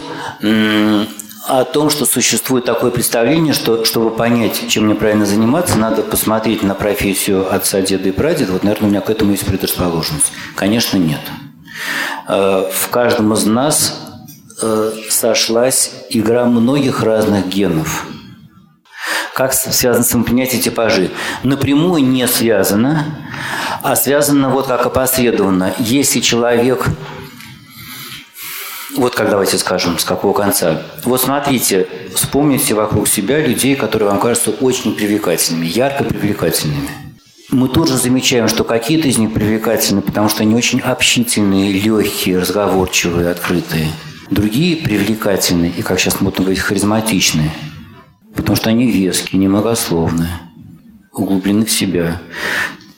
B: о том, что существует такое представление, что чтобы понять, чем мне правильно заниматься, надо посмотреть на профессию отца, деда и прадеда. Вот, наверное, у меня к этому есть предрасположенность. Конечно, нет. Э, в каждом из нас э, сошлась игра многих разных генов. Как связано самопринятие типажи? Напрямую не связано, а связано вот как опосредованно. Если человек вот как давайте скажем, с какого конца. Вот смотрите, вспомните вокруг себя людей, которые вам кажутся очень привлекательными, ярко привлекательными. Мы тут же замечаем, что какие-то из них привлекательны, потому что они очень общительные, легкие, разговорчивые, открытые. Другие привлекательны и, как сейчас модно говорить, харизматичные, потому что они веские, немногословные, углублены в себя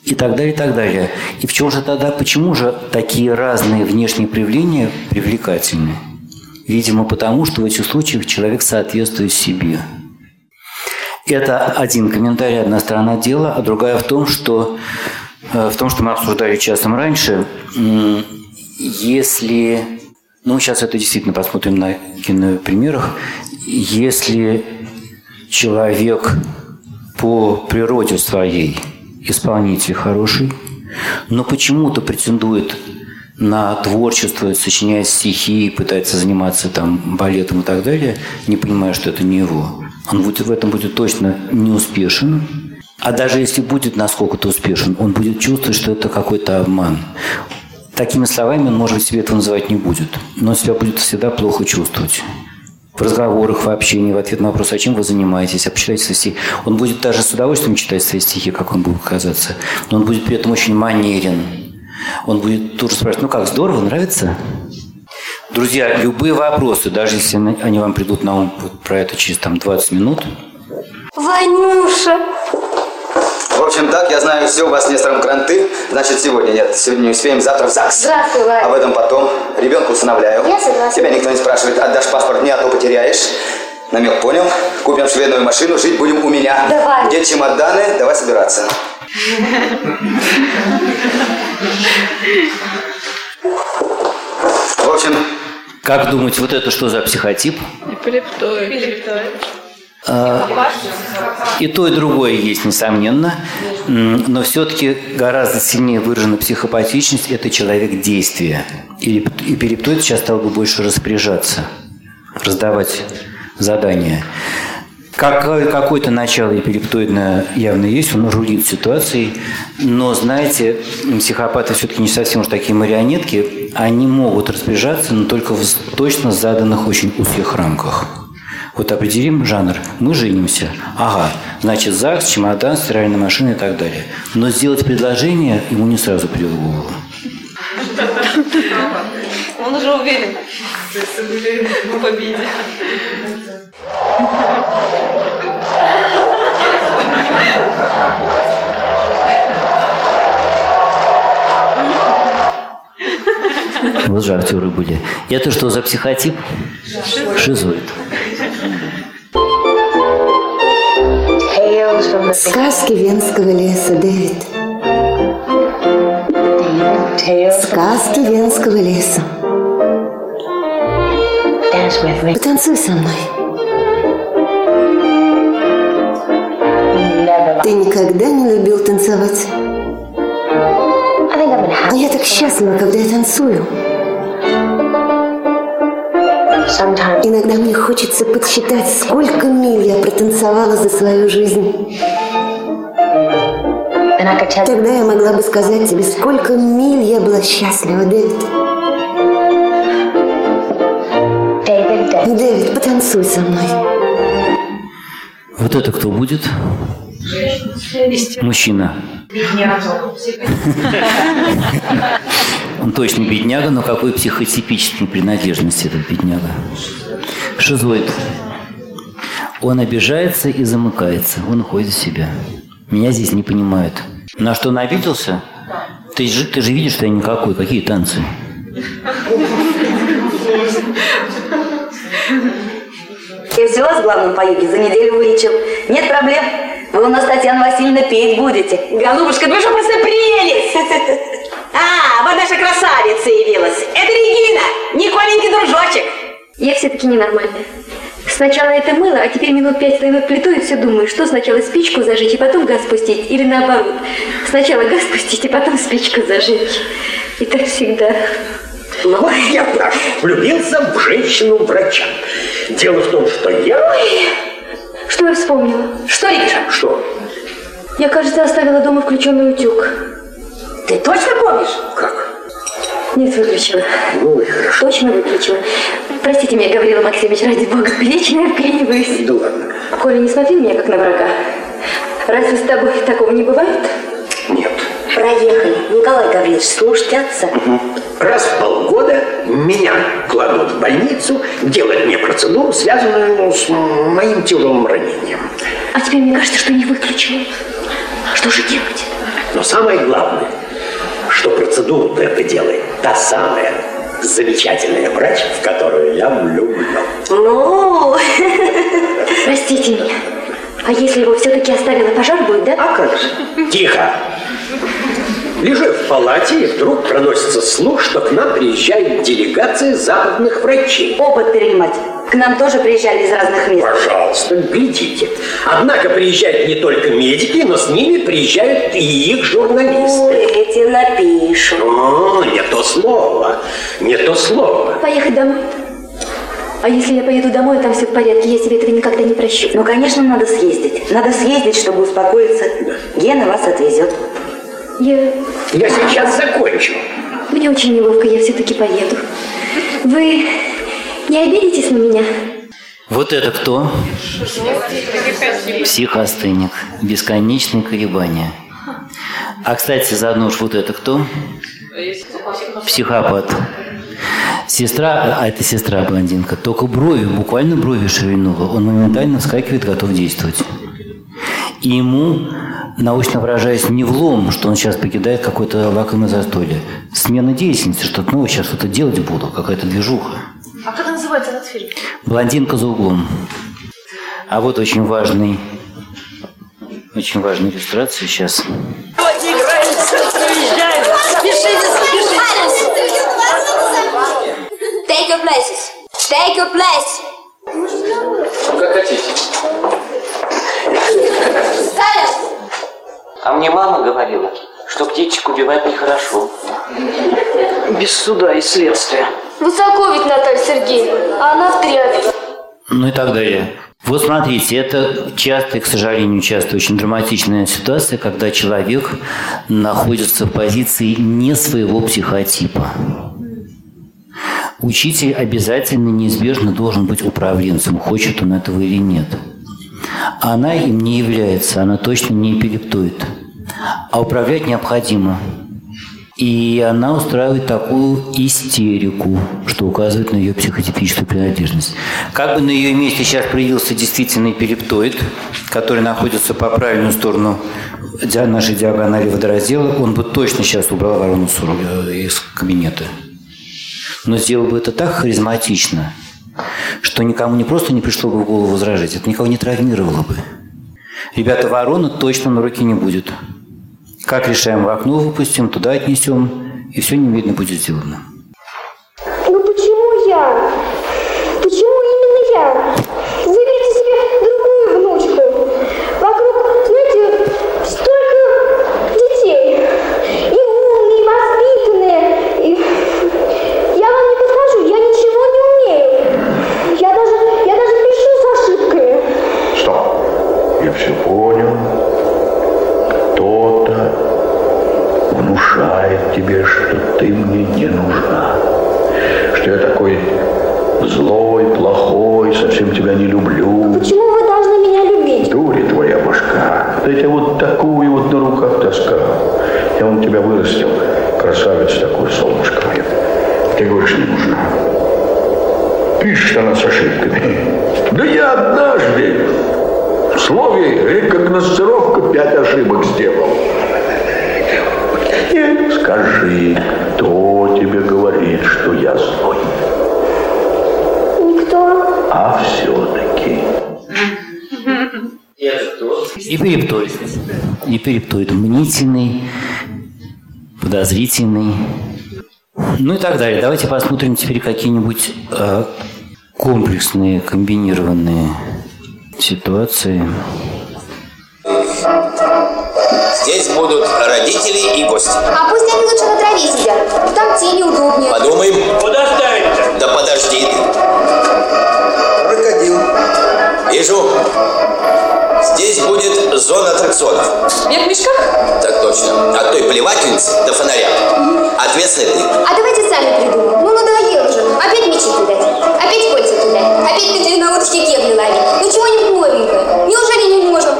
B: и так далее, и так далее. И в чем же тогда, почему же такие разные внешние проявления привлекательны? Видимо, потому что в этих случаях человек соответствует себе. Это один комментарий, одна сторона дела, а другая в том, что, э, в том, что мы обсуждали часом раньше, если, ну сейчас это действительно посмотрим на кинопримерах, если человек по природе своей – исполнитель хороший, но почему-то претендует на творчество, сочиняет стихи, пытается заниматься там балетом и так далее, не понимая, что это не его. Он будет, в этом будет точно не успешен. А даже если будет насколько-то успешен, он будет чувствовать, что это какой-то обман. Такими словами он, может быть, себе это называть не будет, но себя будет всегда плохо чувствовать в разговорах, в общении, в ответ на вопрос, а чем вы занимаетесь, а почитайте свои стихи. Он будет даже с удовольствием читать свои стихи, как он будет казаться, но он будет при этом очень манерен. Он будет тут же спрашивать, ну как, здорово, нравится? Друзья, любые вопросы, даже если они вам придут на ум про это через там 20 минут.
J: Ванюша,
K: общем, так, я знаю, все, у вас с Нестором кранты. Значит, сегодня нет, сегодня не успеем, завтра в ЗАГС.
J: Здравствуй, Ваня.
K: Об этом потом. Ребенку усыновляю.
J: Я согласна.
K: Тебя никто не спрашивает, отдашь паспорт мне, а то потеряешь. Намек понял. Купим швейную машину, жить будем у меня.
J: Давай.
K: Где чемоданы, давай собираться. В общем...
B: Как думаете, вот это что за психотип?
H: Эпилептоид.
B: А, и то, и другое есть, несомненно. Но все-таки гораздо сильнее выражена психопатичность – это человек действия. И эпилептоид сейчас стал бы больше распоряжаться, раздавать задания. Какое, какое-то начало эпилептоидное явно есть, он рулит ситуацией, но, знаете, психопаты все-таки не совсем уж такие марионетки, они могут распоряжаться, но только в точно заданных очень узких рамках. Вот определим жанр. Мы женимся. Ага, значит, ЗАГС, чемодан, стиральная машина и так далее. Но сделать предложение ему не сразу придет в голову.
H: Он уже уверен. в победе.
B: Вот же актеры были. Это что за психотип? Шизоид.
J: Сказки Венского леса, Дэвид. Сказки Венского леса. Потанцуй со мной. Ты никогда не любил танцевать? А я так счастлива, когда я танцую. Иногда мне хочется подсчитать, сколько миль я протанцевала за свою жизнь. Тогда я могла бы сказать тебе, сколько миль я была счастлива, Дэвид. Дэвид, потанцуй со мной.
B: Вот это кто будет? Мужчина. Он точно бедняга, но какой психотипической принадлежности этот бедняга? Шизоид. Он обижается и замыкается. Он уходит в себя. Меня здесь не понимают. На что он обиделся? Ты же, ты же видишь, что я никакой. Какие танцы?
L: Я взяла с главным по юге, за неделю вылечил. Нет проблем. Вы у нас, Татьяна Васильевна, петь будете.
M: Голубушка, ну что просто прелесть! А, вот наша красавица явилась. Это Регина, Николенький дружочек.
N: Я все-таки ненормальная. Сначала это мыло, а теперь минут пять стою над плитой и все думаю, что сначала спичку зажечь и потом газ пустить, или наоборот. Сначала газ пустить и потом спичку зажечь. И так всегда.
O: Ну, я прав. Влюбился в женщину-врача. Дело в том, что я...
N: Ой, что я вспомнила?
M: Что, Рикша?
O: Что?
N: Я, кажется, оставила дома включенный утюг.
M: Ты точно помнишь?
O: Как?
N: Нет, выключила.
O: Ну и хорошо.
N: Точно выключила. Простите меня, Гаврила Максимович, ради бога, вечно я вклиниваюсь.
O: Да ладно.
N: Коля, не смотри на меня, как на врага. Разве с тобой такого не бывает?
O: Нет.
L: Проехали. Николай Гаврилович, слушайте отца.
O: Раз в полгода меня кладут в больницу делать мне процедуру, связанную с моим тяжелым ранением.
N: А теперь мне кажется, что не выключила. Что же делать?
O: Но самое главное, что процедуру это делает та самая замечательная врач, в которую я влюблен.
N: Ну, простите меня. А если его все-таки оставила, пожар будет, да?
O: А как же? Тихо! Лежу в палате, и вдруг проносится слух, что к нам приезжает делегация западных врачей.
L: Опыт перенимать. К нам тоже приезжали из разных мест.
O: Пожалуйста, глядите. Однако приезжают не только медики, но с ними приезжают и их журналисты.
L: Ой, эти напишут.
O: О, не то слово, не то слово.
N: Поехать домой. А если я поеду домой, там все в порядке, я себе этого никогда не прощу.
L: Ну, конечно, надо съездить. Надо съездить, чтобы успокоиться. Гена вас отвезет.
N: Я...
O: Я сейчас закончу.
N: Мне очень неловко, я все-таки поеду. Вы не обидитесь на меня?
B: Вот это кто? Психостыник. Бесконечные колебания. А, кстати, заодно уж вот это кто? Психопат. Сестра, а это сестра блондинка, только брови, буквально брови шевельнула. Он моментально вскакивает, готов действовать. И ему, научно выражаясь, не влом, что он сейчас покидает какое-то лакомое застолье. Смена деятельности, что ну, сейчас что-то делать буду, какая-то движуха.
H: А как называется этот фильм?
B: Блондинка за углом. А вот очень важный, очень важная иллюстрация сейчас.
P: Take your places. Take your place.
E: Как хотите.
P: Silence.
B: А мне мама говорила, что птичек убивать нехорошо.
Q: Без суда и следствия.
N: Высоко ведь, Наталья Сергеевна, а она в тряпке.
B: Ну и так далее. Вот смотрите, это часто, к сожалению, часто очень драматичная ситуация, когда человек находится в позиции не своего психотипа. Учитель обязательно, неизбежно должен быть управленцем, хочет он этого или нет. Она им не является, она точно не эпилептоид. А управлять необходимо. И она устраивает такую истерику, что указывает на ее психотипическую принадлежность. Как бы на ее месте сейчас проявился действительно эпилептоид, который находится по правильную сторону нашей диагонали водораздела, он бы точно сейчас убрал ворону э, из кабинета. Но сделал бы это так харизматично, что никому не просто не пришло бы в голову возражать, это никого не травмировало бы. Ребята, ворона точно на руки не будет. Как решаем, в окно выпустим, туда отнесем, и все немедленно будет сделано.
R: Пишет она с ошибками. Да я однажды в слове рекогносцировка пять ошибок сделал. И скажи, кто тебе говорит, что я злой?
P: Никто.
R: А все-таки.
B: И перептоид. И перептоид. Мнительный, подозрительный. Ну и так далее. Давайте посмотрим теперь какие-нибудь э, комплексные, комбинированные ситуации.
S: Здесь будут родители и гости.
P: А пусть они лучше на траве сидят. Там тени удобнее.
S: Подумаем. Куда ставить Да подожди ты. Крокодил. Вижу. Здесь будет зона аттракционов.
F: Я в мешках?
S: Так точно. От той плевательницы до фонаря. Ответственный ты.
P: А давайте сами придумаем. Ну, надоело же. Опять мечи кидать. Опять кольца кидать. Опять хотели на удочке кегли ловить. Ну, чего-нибудь новенькое. Неужели не можем?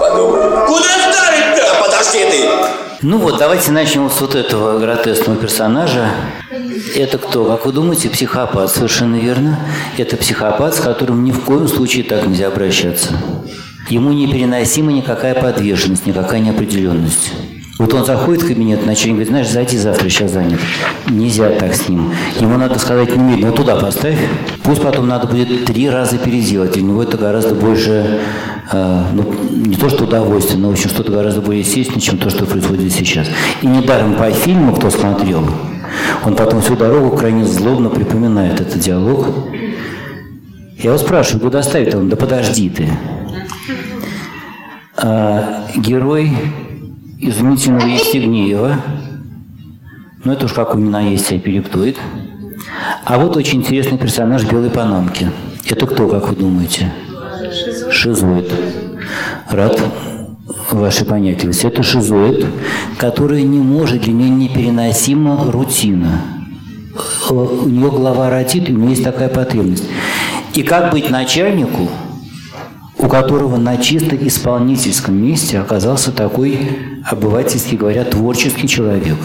S: Подумай. Куда ставить-то? Да подожди ты.
B: Ну вот, давайте начнем с вот этого гротескного персонажа. Это кто? Как вы думаете, психопат? Совершенно верно. Это психопат, с которым ни в коем случае так нельзя обращаться. Ему непереносима никакая подверженность, никакая неопределенность. Вот он заходит в кабинет, начальник говорит, знаешь, зайди завтра, сейчас занят. Нельзя так с ним. Ему надо сказать немедленно, вот туда поставь. Пусть потом надо будет три раза переделать. Для него это гораздо больше, э, ну, не то что удовольствие, но, в общем, что-то гораздо более естественное, чем то, что происходит сейчас. И недаром по фильму, кто смотрел, он потом всю дорогу крайне злобно припоминает этот диалог. Я его спрашиваю, куда ставить? Он, да подожди ты. А, герой изумительного Евстигнеева, ну это уж как у меня есть перептует. А вот очень интересный персонаж белой панамки. Это кто, как вы думаете? Шизоид. Рад вашей понятливости. Это шизоид, который не может, для нее непереносима рутина. У нее голова ротит, у нее есть такая потребность. И как быть начальнику, у которого на чисто исполнительском месте оказался такой, обывательски говоря, творческий человек.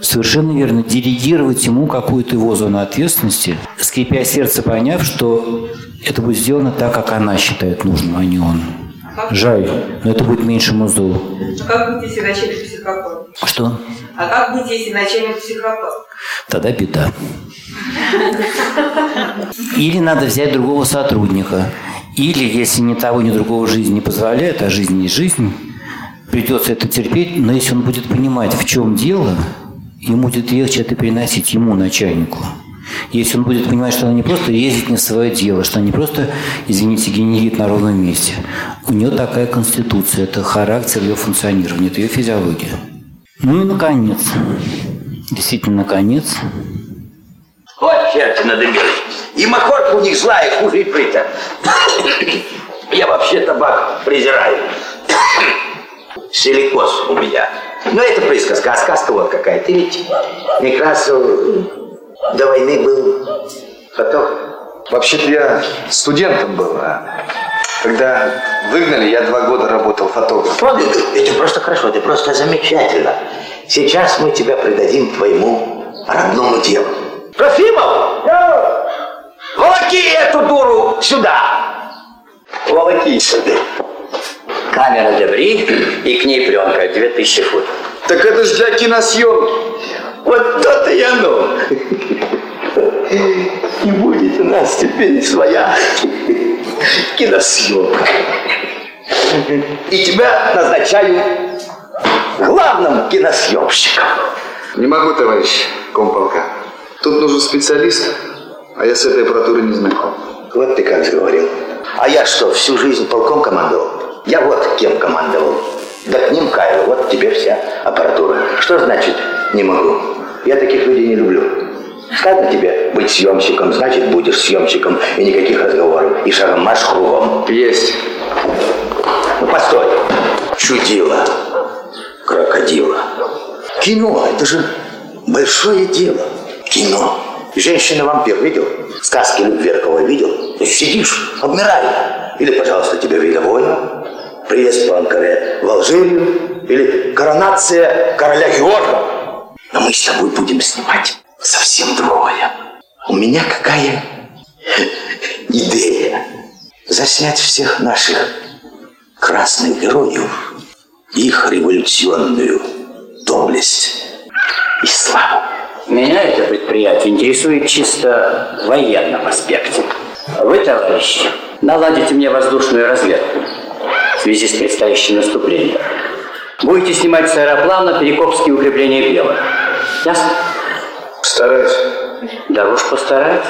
B: Совершенно верно. Делегировать ему какую-то его зону ответственности, скрипя сердце, поняв, что это будет сделано так, как она считает нужным, а не он. Жаль, но это будет меньшему злу.
D: А как быть, если начальник психопат?
B: Что?
D: А как быть, если начальник психопат?
B: Тогда беда. Или надо взять другого сотрудника. Или, если ни того, ни другого жизнь не позволяет, а жизнь не жизнь, придется это терпеть, но если он будет понимать, в чем дело, ему будет легче это переносить, ему, начальнику. Если он будет понимать, что она не просто ездит не в свое дело, что она не просто, извините, генерит на ровном месте. У нее такая конституция, это характер ее функционирования, это ее физиология. Ну и наконец, действительно наконец,
T: Вот черти надымели. И махорка у них злая, хуже иприта. Я вообще табак презираю. Силикоз у меня. Но это присказка, а сказка вот какая. Ты ведь как раз э, до войны был фотограф.
K: Вообще-то я студентом был, а когда выгнали, я два года работал фотографом.
T: Это просто хорошо, это просто замечательно. Сейчас мы тебя придадим твоему родному делу. Трофимов! Волоки эту дуру сюда! Волоки сюда. Камера Дебри и к ней пленка 2000 фут.
K: Так это ж для киносъемки.
T: Вот то-то и оно. И будет у нас теперь своя киносъемка. И тебя назначаю главным киносъемщиком.
K: Не могу, товарищ комполка. Тут нужен специалист, а я с этой аппаратурой не знаком.
T: Вот ты как говорил. А я что, всю жизнь полком командовал? Я вот кем командовал. Да к ним Кайло, вот тебе вся аппаратура. Что значит не могу? Я таких людей не люблю. Сказано тебе быть съемщиком, значит будешь съемщиком. И никаких разговоров. И шагом марш кругом.
K: Есть.
T: Ну постой. чудила крокодила. Кино – это же большое дело. Кино. Женщина-вампир видел? Сказки Любверкова видел? Ты сидишь, обмирай. Или, пожалуйста, тебе видовое. Приезд по Анкаре в Алжирию. Или коронация короля Георга. Но мы с тобой будем снимать совсем другое. У меня какая идея. Заснять всех наших красных героев, их революционную доблесть и славу.
U: Меня это предприятие интересует чисто в военном аспекте. Вы, товарищи, наладите мне воздушную разведку в связи с предстоящим наступлением. Будете снимать с аэроплана перекопские укрепления Белых. Ясно?
T: Постараюсь.
U: Да уж постараюсь.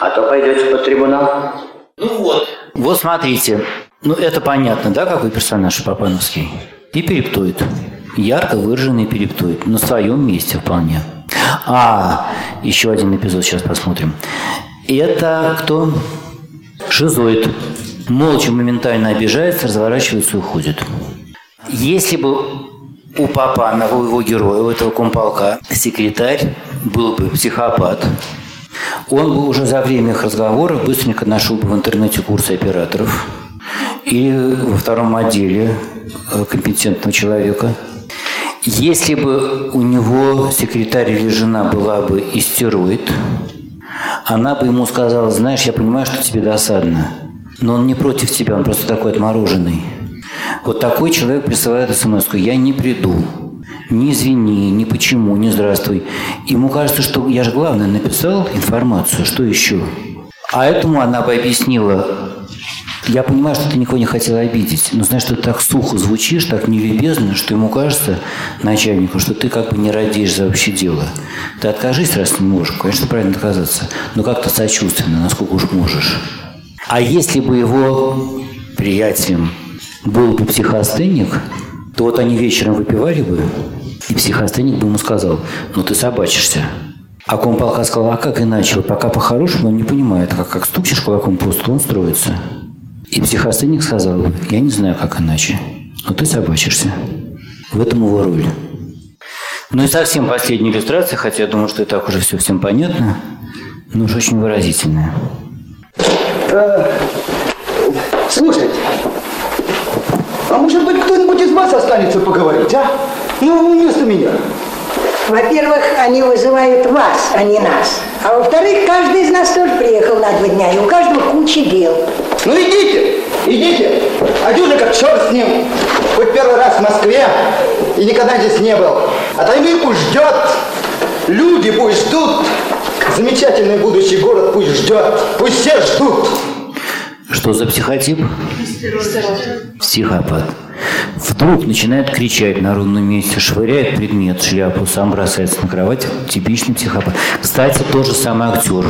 U: А то пойдете под трибунал.
B: Ну вот. Вот смотрите. Ну, это понятно, да, какой персонаж Папановский? И перептоид. Ярко выраженный перептоид. На своем месте вполне. А, еще один эпизод сейчас посмотрим. Это кто? Шизоид. Молча, моментально обижается, разворачивается и уходит. Если бы у Папанова, у его героя, у этого комполка, секретарь был бы психопат, он бы уже за время их разговора быстренько нашел бы в интернете курсы операторов и во втором отделе э, компетентного человека. Если бы у него секретарь или жена была бы истероид, она бы ему сказала, знаешь, я понимаю, что тебе досадно, но он не против тебя, он просто такой отмороженный. Вот такой человек присылает смс я не приду. Ни извини, ни почему, ни здравствуй. Ему кажется, что я же главное написал информацию, что еще? А этому она бы объяснила, я понимаю, что ты никого не хотела обидеть, но знаешь, ты так сухо звучишь, так нелюбезно, что ему кажется, начальнику, что ты как бы не радеешь за общее дело. Ты откажись, раз не можешь. Конечно, правильно отказаться, но как-то сочувственно, насколько уж можешь. А если бы его приятелем был бы психостенник, то вот они вечером выпивали бы, и психостенник бы ему сказал, ну ты собачишься. А комполка сказал, а как иначе? Пока по-хорошему он не понимает, как, как стукнешь кулаком по столу, он строится. И психостенник сказал, я не знаю, как иначе, но ты собачишься. В этом его роль. Ну и совсем последняя иллюстрация, хотя я думаю, что и так уже все всем понятно, но уж очень выразительная.
T: А, слушайте, а может быть кто-нибудь из вас останется поговорить, а? Ну, вместо меня.
V: Во-первых, они вызывают вас, а не нас. А во-вторых, каждый из нас тоже приехал на два дня, и у каждого куча дел.
T: Ну идите, идите. А дюжа как черт с ним. Хоть первый раз в Москве и никогда здесь не был. А тайны пусть ждет. Люди пусть ждут. Замечательный будущий город пусть ждет. Пусть все ждут.
B: Что за психотип? Психопат. Вдруг начинает кричать на ровном месте, швыряет предмет, шляпу, сам бросается на кровать. Типичный психопат. Кстати, тот же самый актер,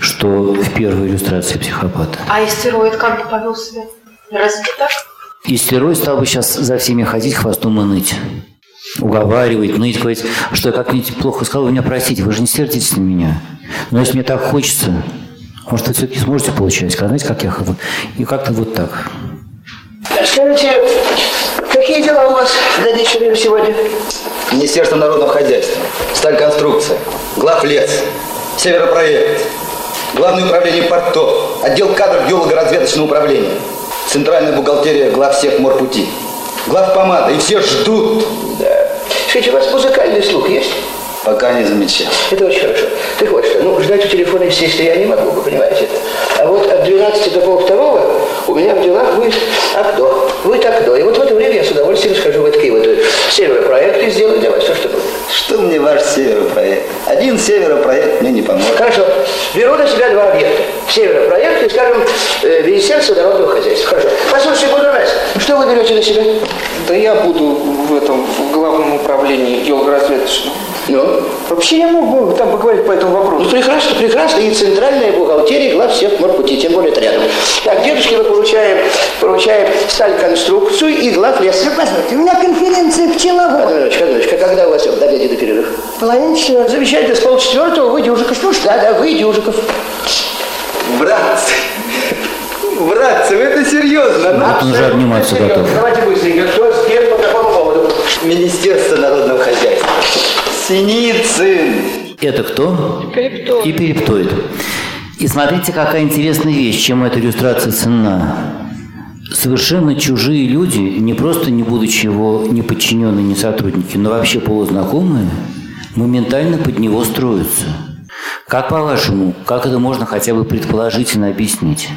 B: что в первой иллюстрации психопата.
H: А истероид как бы повел себя? Разве не так?
B: Истероид стал бы сейчас за всеми ходить, хвостом и ныть. Уговаривать, ныть, говорить, что я как-нибудь плохо сказал, вы меня простите, вы же не сердитесь на меня. Но если мне так хочется, может, вы все-таки сможете получать, знаете, как я И как-то вот так.
T: Скажите, какие дела у вас за вечером сегодня?
K: Министерство народного хозяйства, стальконструкция, главлес, северопроект, Главное управление портов, отдел кадров геолого-разведочного управления, центральная бухгалтерия глав всех морпути, глав помада, и все ждут.
T: Да. Скажите, у вас музыкальный слух есть?
K: Пока не замечал.
T: Это очень хорошо. Так вот что, ну, ждать у телефона, естественно, я не могу, вы понимаете это. А вот от 12 до полвторого у меня в делах будет окно. Будет окно. И вот в это время я с удовольствием схожу в такие вот северопроекты и сделаю для вас все, что будет.
K: Что мне ваш северопроект? Один северопроект мне не поможет.
T: Хорошо. Беру на себя два объекта. Северопроект и, скажем, э, Министерство народного хозяйства. Хорошо. Послушайте, Будунайс, что вы берете на себя?
W: Да я буду в этом, в главном управлении геологоразведочном.
T: Ну?
W: Вообще я мог бы там поговорить по этому вопросу.
T: Ну, прекрасно, прекрасно. И центральная бухгалтерия Главсевморпути, тем более это рядом. Так, дедушке мы получаем, получаем сталь-конструкцию и глав леса.
V: Позвольте, у меня конференция пчеловод.
T: Одну минуточку. Когда у вас до обеда перерыв?
V: Половина четвертого.
T: Замечательно, с полчетвертого вы, Дюжиков. Ну что, да, да, вы, Дюжиков.
K: Брат, Братцы, вы это серьезно? ну?
B: Вот он уже обниматься готов.
O: Давайте быстренько. Что с кем, по какому поводу?
K: Министерство народного хозяйства. Синицын.
B: Это кто? И перептоид. И смотрите, какая интересная вещь, чем эта иллюстрация ценна. Совершенно чужие люди, не просто не будучи его не подчиненные, не сотрудники, но вообще полузнакомые, моментально под него строятся. Как по-вашему, как это можно хотя бы предположительно объяснить?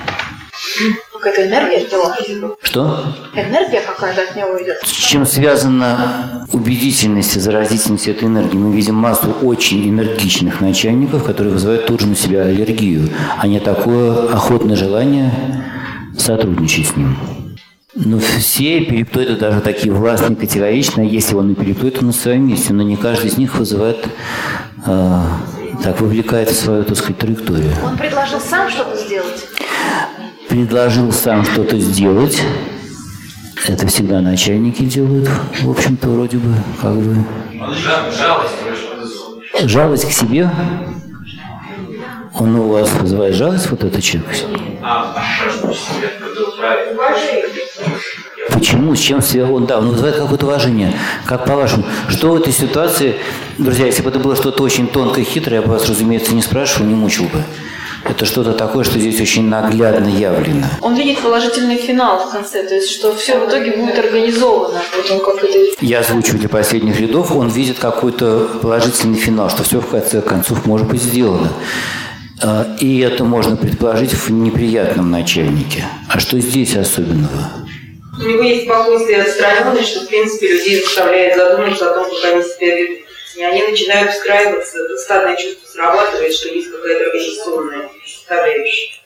H: Какая-то энергия от него.
B: Что?
H: Энергия какая-то от него идет.
B: С чем связана убедительность и заразительность этой энергии? Мы видим массу очень энергичных начальников, которые вызывают тут же на себя аллергию, а не такое охотное желание сотрудничать с ним. Ну, все перептоиды даже такие властные, категоричные. Если он и перептоид, то на своем месте. Но не каждый из них вызывает, э, так, вовлекает в свою, так сказать, траекторию.
H: Он предложил сам что-то сделать.
B: Предложил сам что-то сделать. Это всегда начальники делают, в общем-то, вроде бы, как бы.
E: Жалость.
B: Жалость к себе. Он у вас вызывает жалость, вот этот человек? Почему? С чем связан? Он, да, он вызывает какое-то уважение. Как по-вашему? Что в этой ситуации, друзья, если бы это было что-то очень тонкое, хитрое, я бы вас, разумеется, не спрашивал, не мучил бы. Это что-то такое, что здесь очень наглядно явлено.
H: Он видит положительный финал в конце, то есть что все в итоге будет организовано. Вот он как это...
B: Я озвучиваю для последних рядов, он видит какой-то положительный финал, что все в конце концов может быть сделано. А, И это можно предположить в неприятном начальнике. А что здесь особенного?
D: У него есть спокойствие и отстраненность, что, в принципе, людей заставляет задуматься о том, как они себя ведут. И они начинают встраиваться, стадное чувство срабатывает, что есть какая-то организационная составляющая.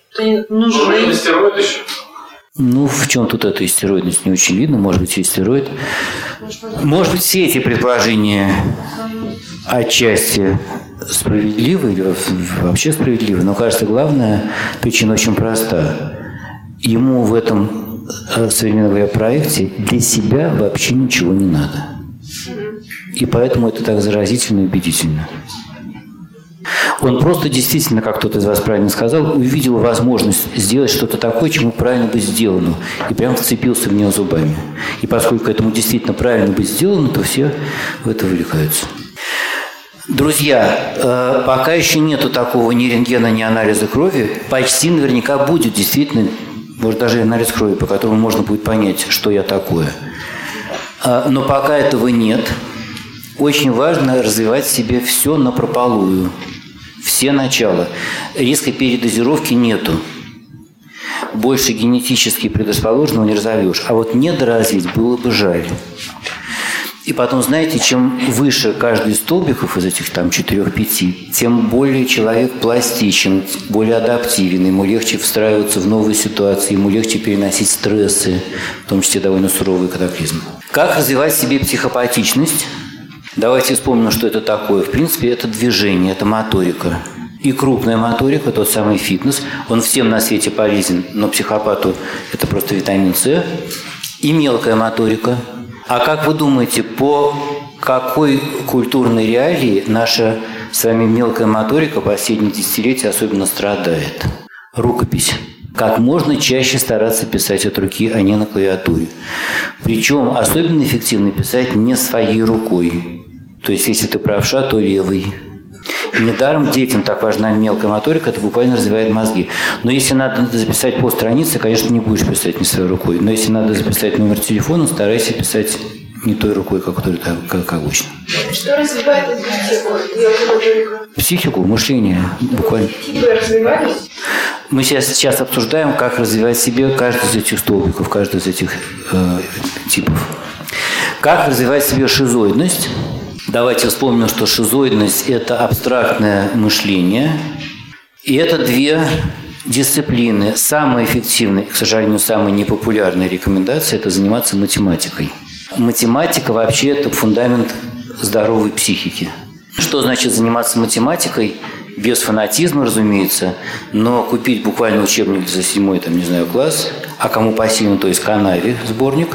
E: Нужен стероид еще?
B: Ну, в чем тут эта истероидность не очень видно. Может быть, есть стероид. Может быть, все эти предположения отчасти справедливы или вообще справедливы. Но, кажется, главная причина очень проста. Ему в этом, э, современно говоря, проекте для себя вообще ничего не надо. И поэтому это так заразительно и убедительно. Он просто действительно, как кто-то из вас правильно сказал, увидел возможность сделать что-то такое, чему правильно быть сделано. И прям вцепился в нее зубами. И поскольку этому действительно правильно быть сделано, то все в это вовлекаются. Друзья, э, пока еще нету такого ни рентгена, ни анализа крови, почти наверняка будет действительно, может даже анализ крови, по которому можно будет понять, что я такое. А, Но пока этого нет, очень важно развивать в себе все на прополую, все начала. Риска передозировки нету. Больше генетически предрасположенного не разовьешь. А вот недоразвить было бы жаль. И потом, знаете, чем выше каждый из столбиков из этих там четырех-пяти, тем более человек пластичен, более адаптивен, ему легче встраиваться в новые ситуации, ему легче переносить стрессы, в том числе довольно суровые катаклизмы. Как развивать в себе психопатичность? Давайте вспомним, что это такое. В принципе, это движение, это моторика. И крупная моторика, тот самый фитнес, он всем на свете полезен, но психопату это просто витамин С. И мелкая моторика. А как вы думаете, по какой культурной реалии наша с вами мелкая моторика последние десятилетия особенно страдает? Рукопись. Как можно чаще стараться писать от руки, а не на клавиатуре. Причем особенно эффективно писать не своей рукой. То есть, если ты правша, то левый. Недаром детям так важна мелкая моторика, это буквально развивает мозги. Но если надо записать по странице, конечно, не будешь писать не своей рукой. Но если надо записать номер телефона, старайся писать не той рукой, как, как обычно.
F: Что развивает психику?
B: Психику, мышление, буквально. Мы сейчас, сейчас обсуждаем, как развивать себе каждый из этих столбиков, каждый из этих э, типов. Как развивать себе шизоидность? Давайте вспомним, что шизоидность – это абстрактное мышление. И это две дисциплины. Самая эффективная, к сожалению, самая непопулярная рекомендация – это заниматься математикой. Математика вообще – это фундамент здоровой психики. Что значит заниматься математикой? Без фанатизма, разумеется, но купить буквально учебник за седьмой, там, не знаю, класс, а кому посильно, то есть канаве сборник,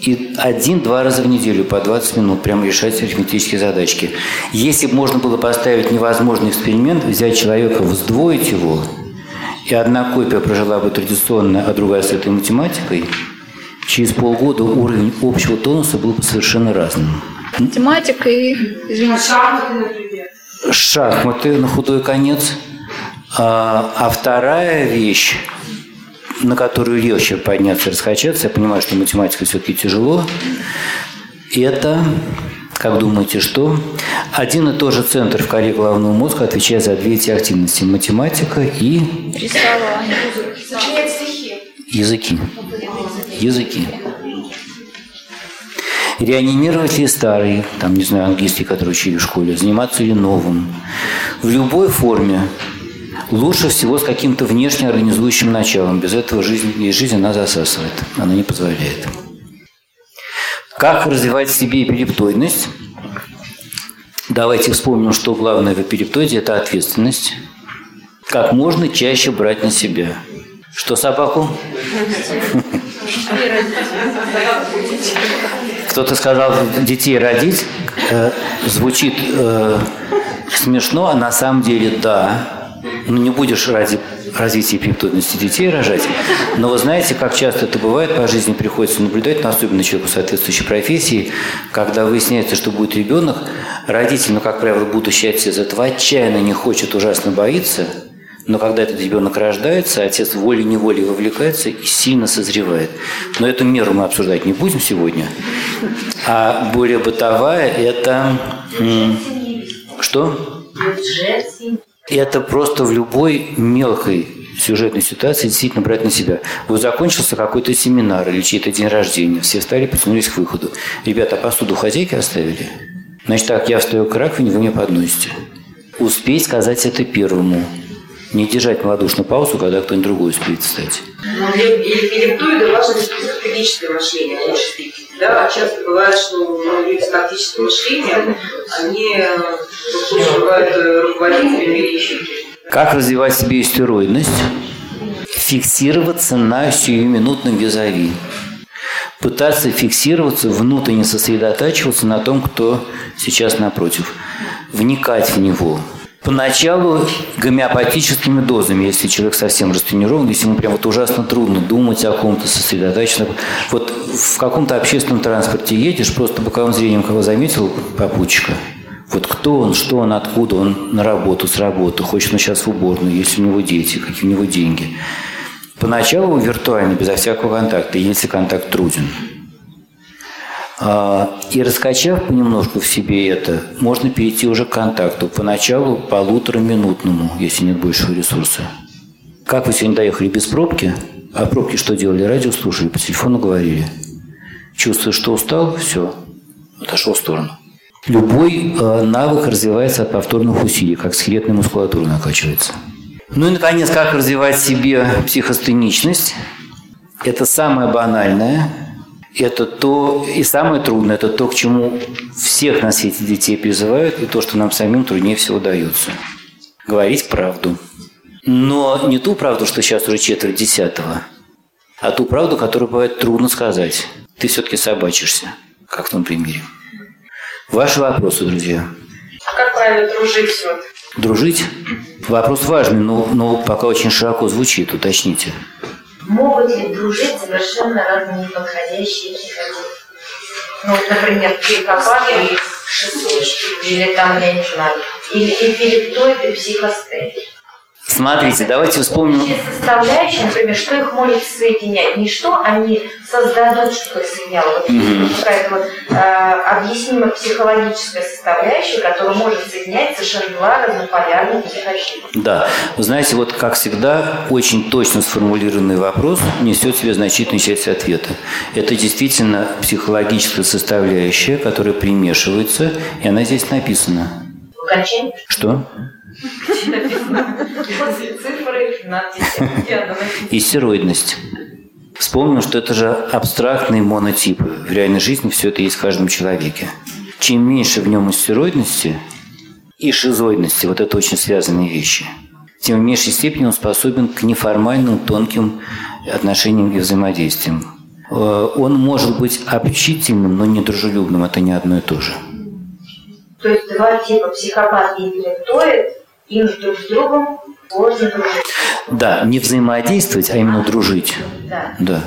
B: и один-два раза в неделю по 20 минут прямо решать арифметические задачки. Если бы можно было поставить невозможный эксперимент, взять человека, вздвоить его, и одна копия прожила бы традиционно, а другая с этой математикой, через полгода уровень общего тонуса был бы совершенно разным.
F: Математика и, извините,
C: Шахматы, например.
B: Шахматы на худой конец. А, а вторая вещь, на которую легче подняться, раскачаться, я понимаю, что математика все-таки тяжело, это, как думаете, что? Один и тот же центр в коре головного мозга отвечает за две эти активности – математика и
F: рисование.
B: Языки. Языки. Реанимировать ли старый, там, не знаю, английский, который учили в школе, заниматься ли новым. В любой форме лучше всего с каким-то внешне организующим началом. Без этого жизнь, и жизнь она засасывает, она не позволяет. Как развивать в себе эпилептоидность? Давайте вспомним, что главное в эпилептоиде – это ответственность. Как можно чаще брать на себя. Что собаку? Кто-то сказал, детей родить э, звучит э, смешно, а на самом деле да. Ну, не будешь ради развития эпилептоидности детей рожать. Но вы знаете, как часто это бывает по жизни, приходится наблюдать, но особенно человеку соответствующей профессии, когда выясняется, что будет ребенок, родитель, ну, как правило, будущий отец, этого отчаянно не хочет, ужасно боится, но когда этот ребенок рождается, отец волей-неволей вовлекается и сильно созревает. Но эту меру мы обсуждать не будем сегодня. А более бытовая – это… Что? Это просто в любой мелкой сюжетной ситуации действительно брать на себя. Вот закончился какой-то семинар или чей-то день рождения, все встали, потянулись к выходу. Ребята, а посуду хозяйки оставили? Значит так, я встаю к раковине, вы мне подносите. Успеть сказать это первому. Не держать малодушную паузу, когда кто-нибудь другой успеет встать.
D: Ну, эпилептоида важно стратегическое мышление в лучшей степени. Да? А часто бывает, что люди с тактическим мышлением, они э, бывают э, руководителями или.
B: Как развивать в себе истероидность? Фиксироваться на сиюминутном визави. Пытаться фиксироваться, внутренне сосредотачиваться на том, кто сейчас напротив. Вникать в него. Поначалу гомеопатическими дозами, если человек совсем растренирован, если ему прям вот ужасно трудно думать о ком-то, сосредоточиться. Вот в каком-то общественном транспорте едешь, просто боковым зрением кого заметил попутчика, вот кто он, что он, откуда он на работу, с работы, хочет он сейчас в уборную, есть у него дети, какие у него деньги. Поначалу виртуально, безо всякого контакта, если контакт труден. А, И раскачав понемножку в себе это, можно перейти уже к контакту. Поначалу полутораминутному, если нет большего ресурса. Как вы сегодня доехали без пробки? А пробки что делали? Радио слушали, по телефону говорили. Чувствуешь, что устал? Все, отошел в сторону. Любой э, навык развивается от повторных усилий, как скелетная мускулатура накачивается. Ну и, наконец, как развивать в себе психостеничность? Это самое банальное, это то, и самое трудное, это то, к чему всех на свете детей призывают, и то, что нам самим труднее всего дается. Говорить правду. Но не ту правду, что сейчас уже четверть десятого, а ту правду, которую бывает трудно сказать. Ты все-таки собачишься, как в том примере. Ваши вопросы, друзья.
D: А как правильно дружить вот?
B: Дружить? Вопрос важный, но, но пока очень широко звучит, уточните.
X: Могут ли дружить совершенно разные неподходящие психологи? Ну, вот, например, психопат и шизоид, или там, я не знаю, или интеллектоид и психостей.
B: Смотрите, давайте вспомним...
X: Составляющие, например, что их может соединять, не что они создадут, что их соединяло. Вот
B: Мгм.
X: какая-то вот э, объяснимая психологическая составляющая, которая может соединять совершенно два разнополярных психотипа.
B: Да, вы знаете, вот как всегда, очень точно сформулированный вопрос несет в себе значительную часть ответа. Это действительно психологическая составляющая, которая примешивается, и она здесь написана.
X: Окончание?
B: Что?
X: Написано после цифры 15. Где она написана?
B: Истероидность. Вспомним, что это же абстрактные монотипы. В реальной жизни все это есть в каждом человеке. Чем меньше в нем истероидности и шизоидности, вот это очень связанные вещи, тем в меньшей степени он способен к неформальным, тонким отношениям и взаимодействиям. Э, Он может быть общительным, но не дружелюбным. Это не одно и то же.
X: То есть два типа психопат и интеллектоид, им друг с другом Сложно дружить.
B: Да, не взаимодействовать, а именно дружить.
X: Да.
B: Да.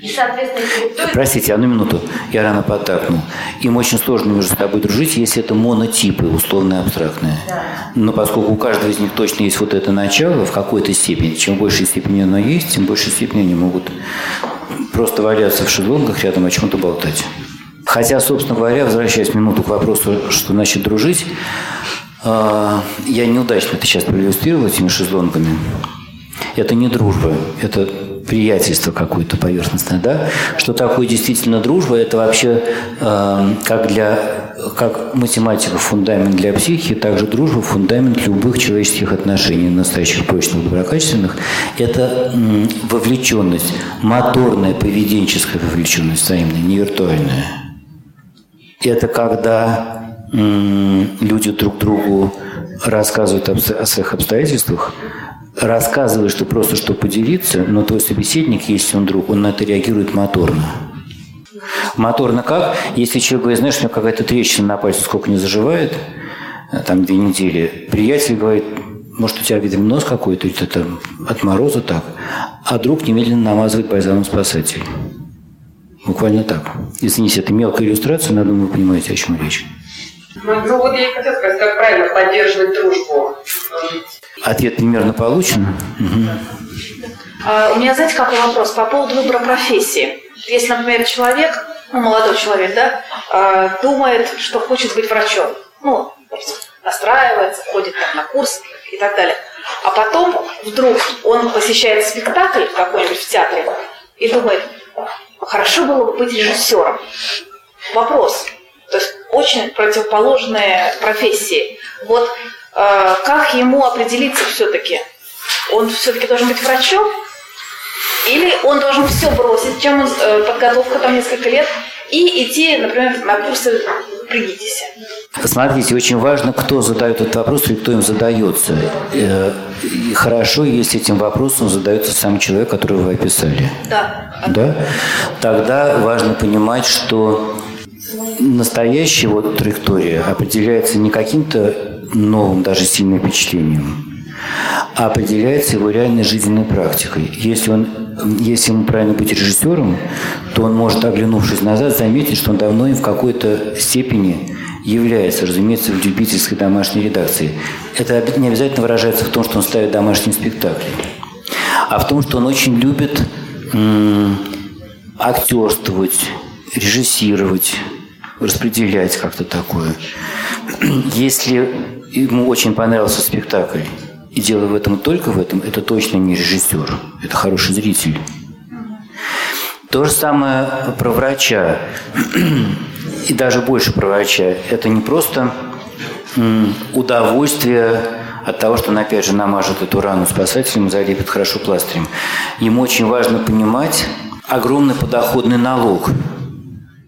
X: И, соответственно, интеллектуальность...
B: Простите, одну минуту, я рано подтакнул. Им очень сложно между собой дружить, если это монотипы, условно абстрактные.
X: Да.
B: Но поскольку у каждого из них точно есть вот это начало в какой-то степени, чем в большей степени оно есть, тем в большей степени они могут просто валяться в шезлонгах рядом о чем-то болтать. Хотя, собственно говоря, возвращаясь минуту к вопросу, что значит дружить, я неудачно это сейчас проиллюстрировал этими шезлонгами. Это не дружба, это приятельство какое-то поверхностное, да? Что такое действительно дружба? Это вообще э, как для как математика фундамент для психики, также дружба фундамент любых человеческих отношений, настоящих, прочных, доброкачественных. Это м, вовлеченность, моторная, поведенческая вовлеченность взаимная, не виртуальная. Это когда люди друг другу рассказывают о своих обстоятельствах, рассказывая, что просто что поделиться, но твой собеседник, если он друг, он на это реагирует моторно. Моторно как? Если человек говорит, знаешь, у меня какая-то трещина на пальце сколько не заживает, э, там две недели, приятель говорит, может, у тебя, видимо, нос какой-то, или ты там от мороза так, а друг немедленно намазывает бальзамом спасатель. Буквально так. Извините, это мелкая иллюстрация, но, вы понимаете, о чем речь.
D: Ну, ну, вот я и хотела сказать, как правильно поддерживать дружбу.
B: Ответ примерно получен. Мгм.
H: А, У меня, знаете, какой вопрос по поводу выбора профессии. Если, например, человек, ну, молодой человек, да, а, думает, что хочет быть врачом, ну, настраивается, ходит там на курсы и так далее, а потом вдруг он посещает спектакль какой-нибудь в театре и думает, хорошо было бы быть режиссером. Вопрос. То есть очень противоположные профессии. Вот э, как ему определиться все-таки? Он все-таки должен быть врачом? Или он должен все бросить, чем он, э, подготовка там несколько лет, и идти, например, на курсы «Пригитесь».
B: Смотрите, очень важно, кто задает этот вопрос или кто им задается. Э, и хорошо, если этим вопросом задается сам человек, которого вы описали.
H: Да.
B: Да? Тогда важно понимать, что настоящая вот траектория определяется не каким-то новым, даже сильным впечатлением, а определяется его реальной жизненной практикой. Если, он, если ему правильно быть режиссером, то он может, оглянувшись назад, заметить, что он давно им в какой-то степени является, разумеется, в любительской домашней редакции. Это не обязательно выражается в том, что он ставит домашние спектакли, а в том, что он очень любит м, актерствовать, режиссировать, распределять как-то такое. Если ему очень понравился спектакль, и дело в этом только в этом, это точно не режиссер, это хороший зритель. То же самое про врача, и даже больше про врача. Это не просто удовольствие от того, что он опять же намажет эту рану спасателем, залепит хорошо пластырем. Ему очень важно понимать огромный подоходный налог,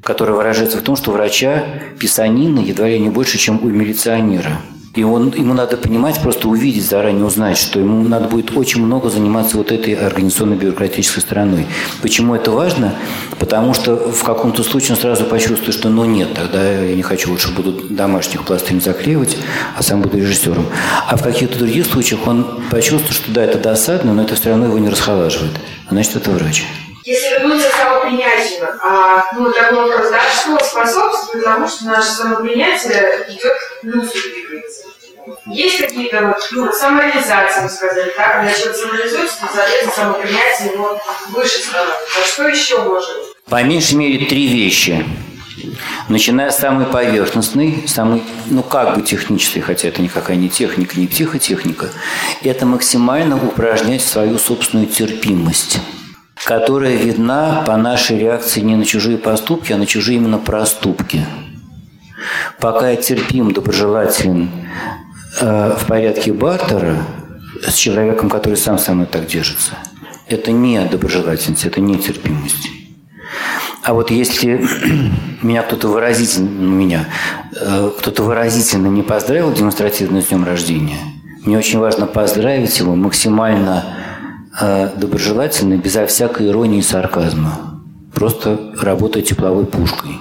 B: который выражается в том, что врача писанина едва ли не больше, чем у милиционера. И он, ему надо понимать, просто увидеть, заранее узнать, что ему надо будет очень много заниматься вот этой организационно-бюрократической стороной. Почему это важно? Потому что в каком-то случае он сразу почувствует, что ну нет, тогда я не хочу, лучше буду домашних пластырем заклеивать, а сам буду режиссером. А в каких-то других случаях он почувствует, что да, это досадно, но это все равно его не расхолаживает. Значит, это врач.
C: Если вернуться самопринятию, а, ну, такой вопрос, да, что способствует тому, что наше самопринятие идет плюсу двигается? Есть какие-то вот, ну, самореализации, мы сказали, когда человек самореализуется, соответственно, самопринятие его выше становится. А что еще может?
B: По меньшей мере три вещи. Начиная с самой поверхностной, самой, ну как бы технической, хотя это никакая не техника, не психотехника, это максимально упражнять свою собственную терпимость которая видна по нашей реакции не на чужие поступки, а на чужие именно проступки. Пока я терпим, доброжелателен э, в порядке бартера с человеком, который сам со мной так держится, это не доброжелательность, это не терпимость. А вот если меня кто-то выразительно, ну, меня, э, кто-то выразительно не поздравил демонстративно с днем рождения, мне очень важно поздравить его максимально э, доброжелательно, безо всякой иронии и сарказма. Просто работая тепловой пушкой.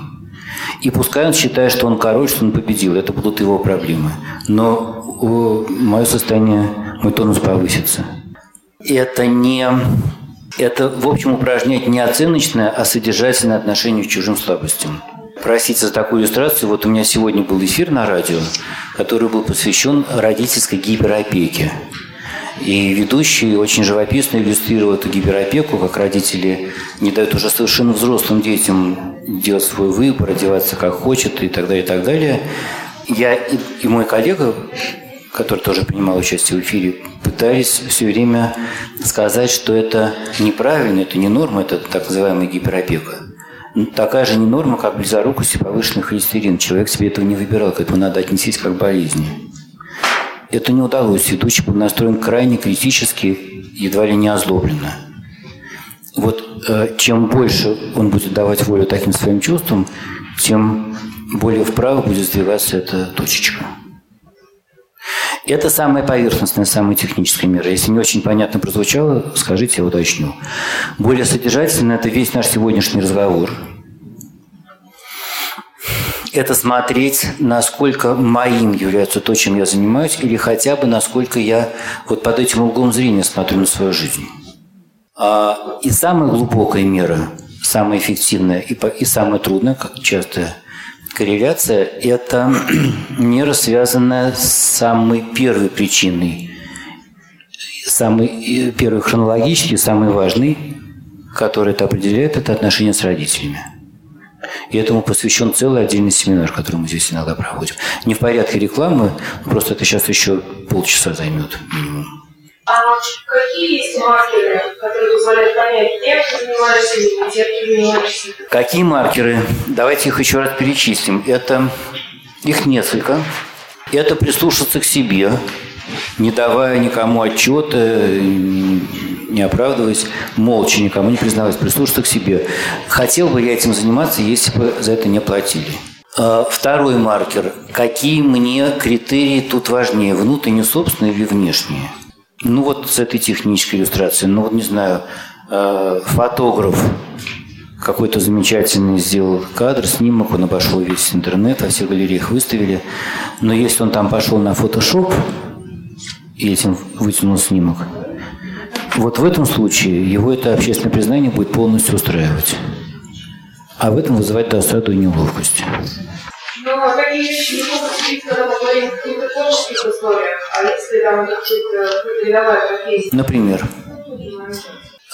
B: И пускай он считает, что он король, что он победил, это будут его проблемы. Но мое состояние мой тонус повысится. Это не... Это, в общем, упражнять не оценочное, а содержательное отношение к чужим слабостям. Простите за такую иллюстрацию. Вот у меня сегодня был эфир на радио, который был посвящен родительской гиперопеке. И ведущий очень живописно иллюстрировал эту гиперопеку, как родители не дают уже совершенно взрослым детям делать свой выбор, одеваться как хочет и так далее, и так далее. Я и, и мой коллега, который тоже принимал участие в эфире, пытались все время сказать, что это неправильно, это не норма, это так называемая гиперопека. Ну, такая же не норма, как близорукость и повышенный холестерин. Человек себе этого не выбирал, к этому надо отнестись как к болезни. Это не удалось. Ведущий был настроен крайне критически, едва ли не озлобленно. Вот э, чем больше он будет давать волю таким своим чувствам, тем более вправо будет сдвигаться эта точечка. Это самая поверхностная, самая техническая мера. Если не очень понятно прозвучало, скажите, я уточню. Более содержательно – это весь наш сегодняшний разговор – это смотреть, насколько моим является то, чем я занимаюсь, или хотя бы насколько я вот под этим углом зрения смотрю на свою жизнь. А, и самая глубокая мера, самая эффективная и, и самая трудная, как часто корреляция, это мера, связанная с самой первой причиной, самый э, первый хронологический, самый важный, который это определяет, это отношения с родителями. И этому посвящен целый отдельный семинар, который мы здесь иногда проводим. Не в порядке рекламы, просто это сейчас еще полчаса займет минимум.
C: А какие есть маркеры, которые позволяют понять, кем ты занимаешься или где ты занимаешься?
B: Какие маркеры? Давайте их еще раз перечислим. Это их несколько. Это прислушаться к себе, не давая никому отчета, не оправдываясь, молча, никому не признаваясь, прислушаться к себе. Хотел бы я этим заниматься, если бы за это не платили. А, второй маркер. Какие мне критерии тут важнее, внутренние, собственные или внешние? Ну вот с этой технической иллюстрацией, ну вот не знаю, а, фотограф какой-то замечательный сделал кадр, снимок, он обошел весь интернет, во всех галереях выставили. Но если он там пошел на фотошоп и этим вытянул снимок, вот в этом случае его это общественное признание будет полностью устраивать. А в этом вызывать досаду и неловкость.
C: Но ну, а такие вещи не могут быть, когда мы говорим о каких-то творческих условиях, а если там какая-то передовая профессия?
B: Например,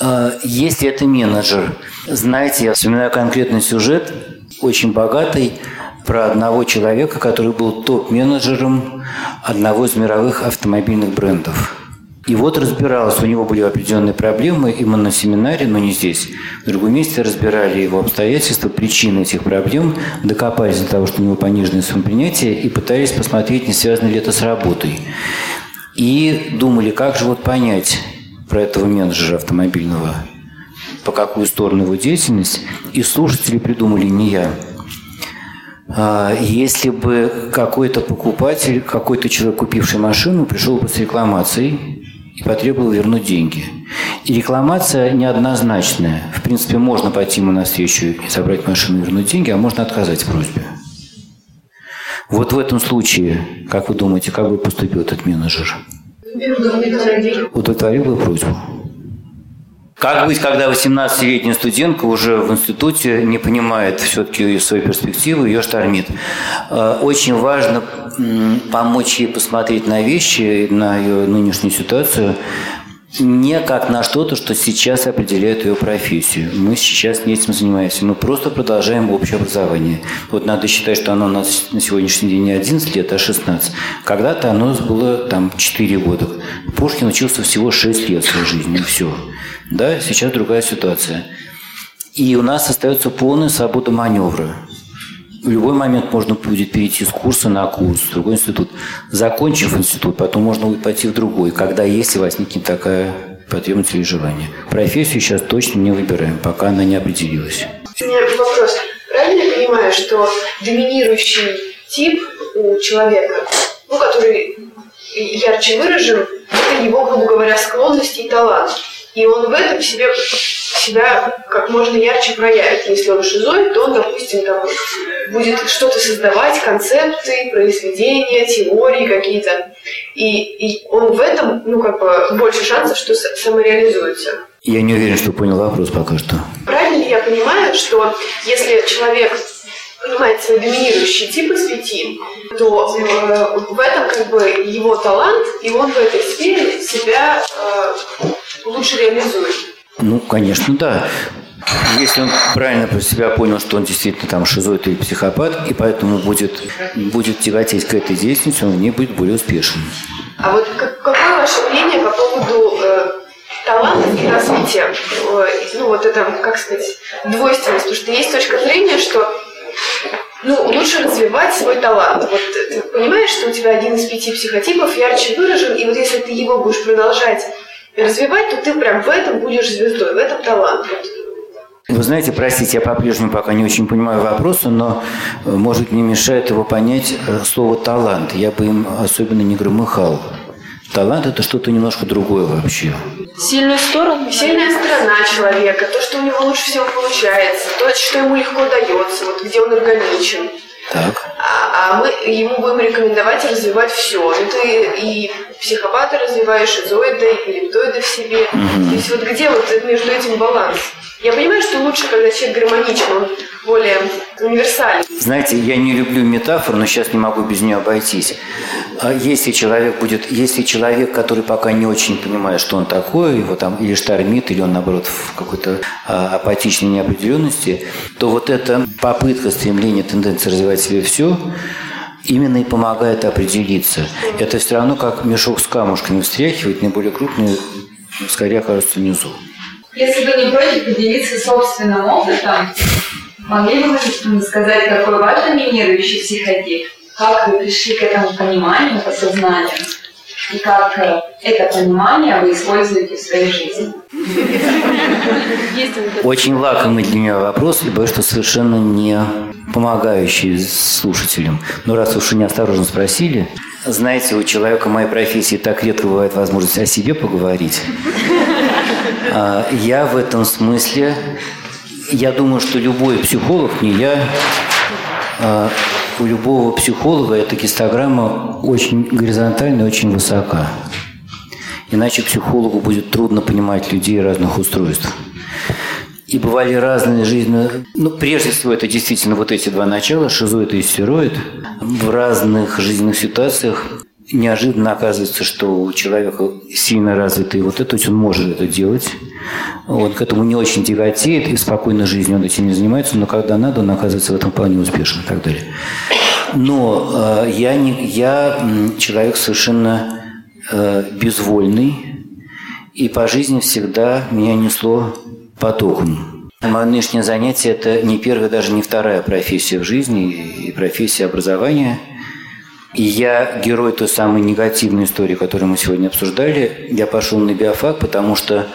B: а, если это менеджер, знаете, я вспоминаю конкретный сюжет, очень богатый, про одного человека, который был топ-менеджером одного из мировых автомобильных брендов. И вот разбиралась, у него были определенные проблемы, и мы на семинаре, но не здесь, в другом месте разбирали его обстоятельства, причины этих проблем, докопались до того, что у него пониженное самопринятие, и пытались посмотреть, не связано ли это с работой. И думали, как же вот понять про этого менеджера автомобильного, по какую сторону его деятельность, и слушатели придумали не я. А, если бы какой-то покупатель, какой-то человек, купивший машину, пришел бы с рекламацией, и потребовал вернуть деньги. И рекламация неоднозначная. В принципе, можно пойти ему навстречу и забрать машину и вернуть деньги, а можно отказать в просьбе. Вот в этом случае, как вы думаете, как бы поступил этот менеджер? Удовлетворил бы просьбу. Как быть, когда 18-летняя студентка уже в институте не понимает все-таки свои перспективы, ее штормит? Э, очень важно помочь ей посмотреть на вещи, на ее нынешнюю ситуацию, не как на что-то, что сейчас определяет ее профессию. Мы сейчас не этим занимаемся. Мы просто продолжаем общее образование. Вот надо считать, что оно у нас на сегодняшний день не 11 лет, а 16. Когда-то оно было там 4 года. Пушкин учился всего 6 лет своей жизни, и все. Да, сейчас другая ситуация. И у нас остается полная свобода маневра. В любой момент можно будет перейти с курса на курс, в другой институт. Закончив институт, потом можно будет пойти в другой, когда если возникнет такая потребность или желание. Профессию сейчас точно не выбираем, пока она не определилась.
C: У меня вопрос. Правильно я понимаю, что доминирующий тип у человека, ну, который ярче выражен, это его, грубо говоря, склонности и талант. И он в этом себе, себя как можно ярче проявит. Если он шизоид, то он, допустим, там, будет что-то создавать, концепты, произведения, теории какие-то. И, и он в этом, ну, как бы, больше шансов, что самореализуется.
B: Я не уверен, что понял вопрос пока что.
C: Правильно ли я понимаю, что если человек понимает свои доминирующие типы из пяти, то э, в этом как бы его талант, и он в этой сфере себя э, лучше реализует?
B: Ну, конечно, да. Если он правильно про себя понял, что он действительно там шизоид или психопат, и поэтому будет, будет тяготеть к этой деятельности, он в ней будет более успешен.
C: А вот как, какое ваше мнение по поводу э, талантов и развития? Э, ну, вот это, как сказать, двойственность. Потому что есть точка зрения, что ну, лучше развивать свой талант. Вот ты понимаешь, что у тебя один из пяти психотипов ярче выражен, и вот если ты его будешь продолжать развивать, то ты прям в этом будешь звездой, в этом талант.
B: Вы знаете, простите, я по-прежнему пока не очень понимаю вопроса, но, э, может, не мешает его понять э, слово «талант». Я бы им особенно не громыхал. Талант – это что-то немножко другое вообще.
C: Сильную сторону? Сильная сторона человека, то, что у него лучше всего получается, то, что ему легко дается, вот где он органичен.
B: Так.
C: А, а мы ему будем рекомендовать развивать все. Ну, ты и психопата развиваешь, и зоида, и эпилептоида в себе. Угу. То есть вот где вот между этим баланс? Я понимаю, что лучше, когда человек гармоничен, он более универсальный.
B: Знаете, я не люблю метафору, но сейчас не могу без нее обойтись. А если человек будет, если человек, который пока не очень понимает, что он такой, его там или штормит, или он наоборот в какой-то а, апатичной неопределенности, то вот эта попытка, стремление, тенденция развивать себе все, именно и помогает определиться. Это все равно как мешок с камушками встряхивать, наиболее крупные скорее окажутся внизу.
Y: Если вы не против поделиться собственным опытом, могли бы вы сказать, какой ваш доминирующий психотип? Как вы пришли к этому пониманию, к осознанию? И как э, это понимание вы используете в своей жизни?
B: Очень лакомый для меня вопрос, и боюсь, что совершенно не помогающий слушателям. Но раз уж вы неосторожно спросили, знаете, у человека моей профессии так редко бывает возможность о себе поговорить. А, я в этом смысле, я думаю, что любой психолог, не я, а, у любого психолога эта гистограмма очень горизонтальная, очень высока. Иначе психологу будет трудно понимать людей разных устройств. И бывали разные жизненные... Ну, прежде всего, это действительно вот эти два начала, шизоид и стероид. В разных жизненных ситуациях неожиданно оказывается, что у человека сильно развитый вот это, то есть он может это делать. Он к этому не очень тяготеет, и спокойной жизнью он этим не занимается, но когда надо, он оказывается в этом вполне успешен и так далее. Но э, я, не, я человек совершенно э, безвольный, и по жизни всегда меня несло потоком. Мое нынешнее занятие – это не первая, даже не вторая профессия в жизни и профессия образования – и я герой той самой негативной истории, которую мы сегодня обсуждали. Я пошел на биофак, потому что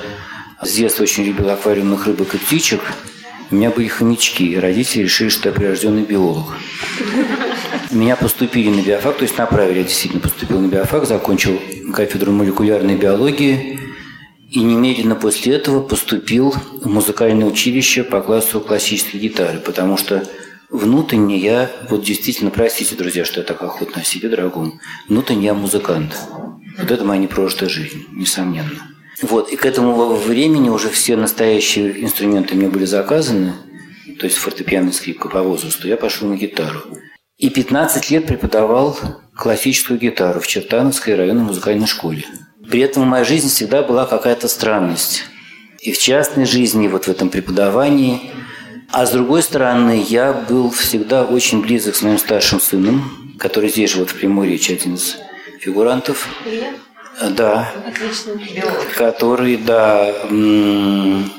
B: с детства очень любил аквариумных рыбок и птичек. У меня были хомячки, и родители решили, что я прирожденный биолог. Меня поступили на биофак, то есть направили, я действительно поступил на биофак, закончил кафедру молекулярной биологии, и немедленно после этого поступил в музыкальное училище по классу классической гитары, потому что Внутренне я, вот действительно, простите, друзья, что я так охотно о себе дорогом, внутренне я музыкант. Вот это моя непрожитая жизнь, несомненно. Вот, и к этому времени уже все настоящие инструменты мне были заказаны, то есть фортепиано скрипка по возрасту, я пошел на гитару. И 15 лет преподавал классическую гитару в Чертановской районной музыкальной школе. При этом в моей жизни всегда была какая-то странность. И в частной жизни, и вот в этом преподавании – а с другой стороны, я был всегда очень близок с моим старшим сыном, который здесь живет в Приморье, один из фигурантов. Да. Отлично. Который, да, очень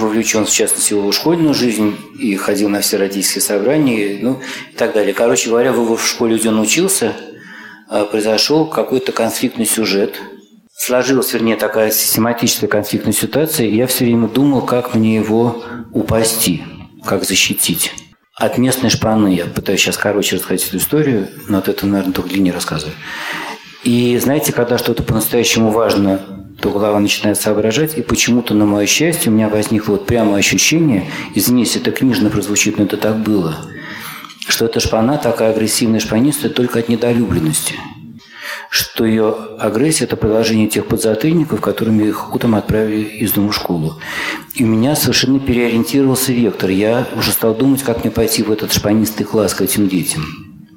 B: вовлечен, в частности, в его школьную жизнь и ходил на все родительские собрания, ну и так далее. Короче говоря, в его школе, где он учился, а, произошел какой-то конфликтный сюжет – сложилась, вернее, такая систематическая конфликтная ситуация, я все время думал, как мне его упасти, как защитить. От местной шпаны, я пытаюсь сейчас короче рассказать эту историю, но от этого, наверное, только длиннее рассказываю. И знаете, когда что-то по-настоящему важно, то голова начинает соображать, и почему-то, на мое счастье, у меня возникло вот прямо ощущение, извините, это книжно прозвучит, но это так было. что эта шпана такая агрессивная шпаниста только от недолюбленности. Что ее агрессия – это продолжение тех подзатыльников, которыми их утром отправили из дома в школу. И у меня совершенно переориентировался вектор. Я уже стал думать, как мне пойти в этот шпанистый класс к этим детям.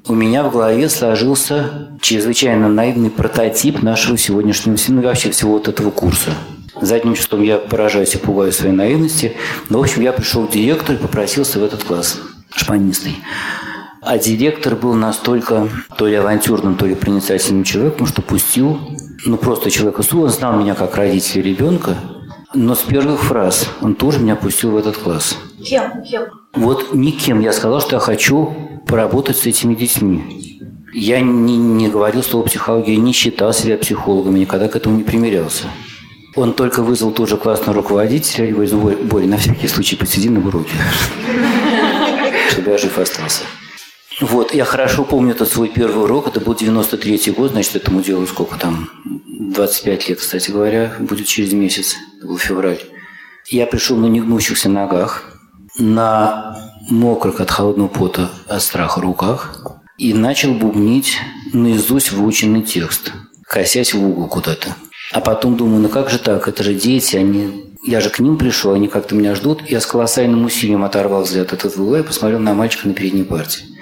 B: У меня в голове сложился чрезвычайно наивный прототип нашего сегодняшнего, ну вообще всего вот этого курса. Задним числом я поражаюсь и пугаю своей наивности. Но, в общем, я пришел к директору и попросился в этот класс шпанистый. А директор был настолько то ли авантюрным, то ли проницательным человеком, что пустил, ну просто человека с он знал меня как родителя ребенка, но с первых фраз он тоже меня пустил в этот класс.
H: Кем? Кем?
B: Вот никем. Я сказал, что я хочу поработать с этими детьми. Я не, не говорил слово психология, не считал себя психологом, никогда к этому не примирялся. Он только вызвал тоже классного руководителя и говорит, Боря, на всякий случай посиди на уроке, чтобы я жив остался. Вот, я хорошо помню этот свой первый урок, это был 93-й год, значит, этому делу сколько там, 25 лет, кстати говоря, будет через месяц, это был февраль. Я пришел на негнущихся ногах, на мокрых от холодного пота, от страха руках и начал бубнить наизусть выученный текст, косясь в угол куда-то. А потом думаю, ну как же так, это же дети, они... Я же к ним пришел, они как-то меня ждут. Я с колоссальным усилием оторвал взгляд от этого угла и посмотрел на мальчика на передней партии.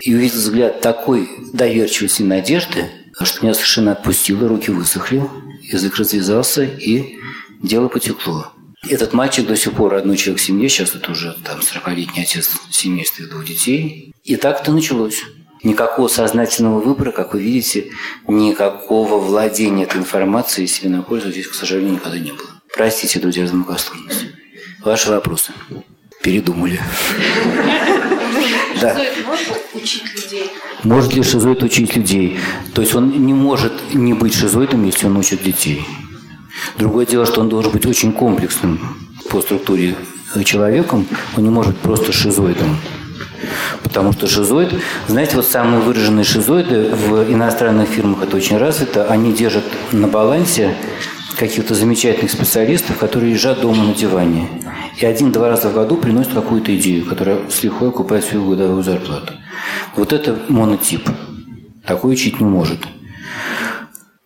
B: И увидел взгляд такой доверчивости и надежды, что меня совершенно отпустило, руки высохли, язык развязался, и дело потекло. Этот мальчик до сих пор родной человек в семье, сейчас это уже там 40-летний отец семейства и двух детей. И так это началось. Никакого сознательного выбора, как вы видите, никакого владения этой информацией себе на пользу здесь, к сожалению, никогда не было. Простите, друзья, за многословность. Ваши вопросы. Передумали.
H: Да. может учить людей?
B: Может ли шизоид учить людей? То есть он не может не быть шизоидом, если он учит детей. Другое дело, что он должен быть очень комплексным по структуре человеком. Он не может быть просто шизоидом. Потому что шизоид, знаете, вот самые выраженные шизоиды в иностранных фирмах это очень развито, они держат на балансе каких-то замечательных специалистов, которые лежат дома на диване. И один-два раза в году приносят какую-то идею, которая с лихвой окупает свою годовую зарплату. Вот это монотип. Такой учить не может.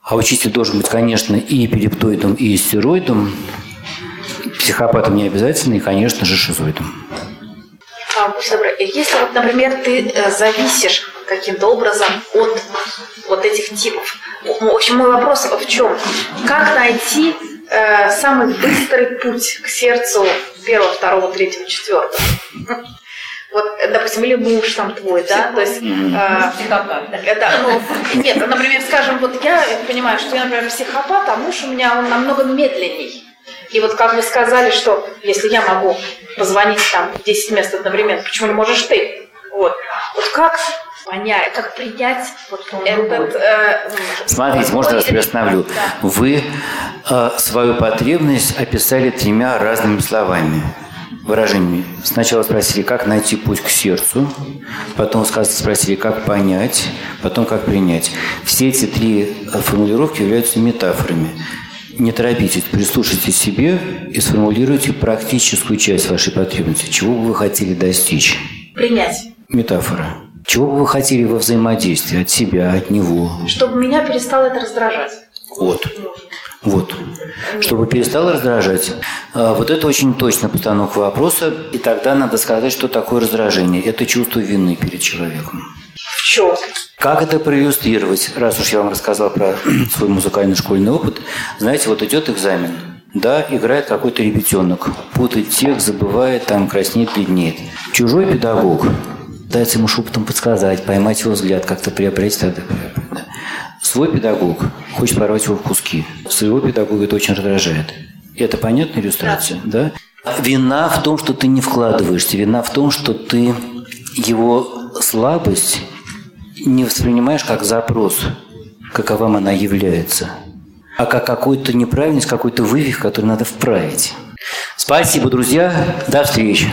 B: А учитель должен быть, конечно, и эпилептоидом, и стероидом, психопатом не обязательно, и, конечно же, шизоидом.
H: А, если вот, например, ты э, зависишь каким-то образом от вот этих типов, в общем, мой вопрос в чем? Как найти э, самый быстрый путь к сердцу первого, второго, третьего, четвертого? Вот, допустим, или муж там твой, да, то есть... Э, психопат. Да, ну, нет, например, скажем, вот я понимаю, что я, например, психопат, а муж у меня, он намного медленней. И вот как вы сказали, что если я могу позвонить там 10 мест одновременно, почему не можешь ты? Вот. Вот как понять, как принять вот этот... Э,
B: Смотрите, можно я приостановлю? Да. Вы э, свою потребность описали тремя разными словами выражениями. Сначала спросили, как найти путь к сердцу, потом спросили, как понять, потом как принять. Все эти три формулировки являются метафорами не торопитесь, прислушайтесь к себе и сформулируйте практическую часть вашей потребности. Чего бы вы хотели достичь?
H: Принять.
B: Метафора. Чего бы вы хотели во взаимодействии от себя, от него?
H: Чтобы меня перестало это раздражать.
B: Вот. Вот. Чтобы перестало раздражать. А, вот это очень точно постановка вопроса. И тогда надо сказать, что такое раздражение. Это чувство вины перед человеком.
H: В чем?
B: Как это проиллюстрировать, раз уж я вам рассказал про свой музыкальный школьный опыт? Знаете, вот идет экзамен, да, играет какой-то ребятенок, путает текст, забывает, там краснеет, бледнеет. Чужой педагог пытается ему шепотом подсказать, поймать его взгляд, как-то приобрести тогда. Свой педагог хочет порвать его в куски. Своего педагога это очень раздражает. Это понятная иллюстрация, да? да? Вина в том, что ты не вкладываешься, вина в том, что ты его слабость не воспринимаешь как запрос, каковым она является, а как какую-то неправильность, какой-то вывих, который надо вправить. Спасибо, друзья. До встречи.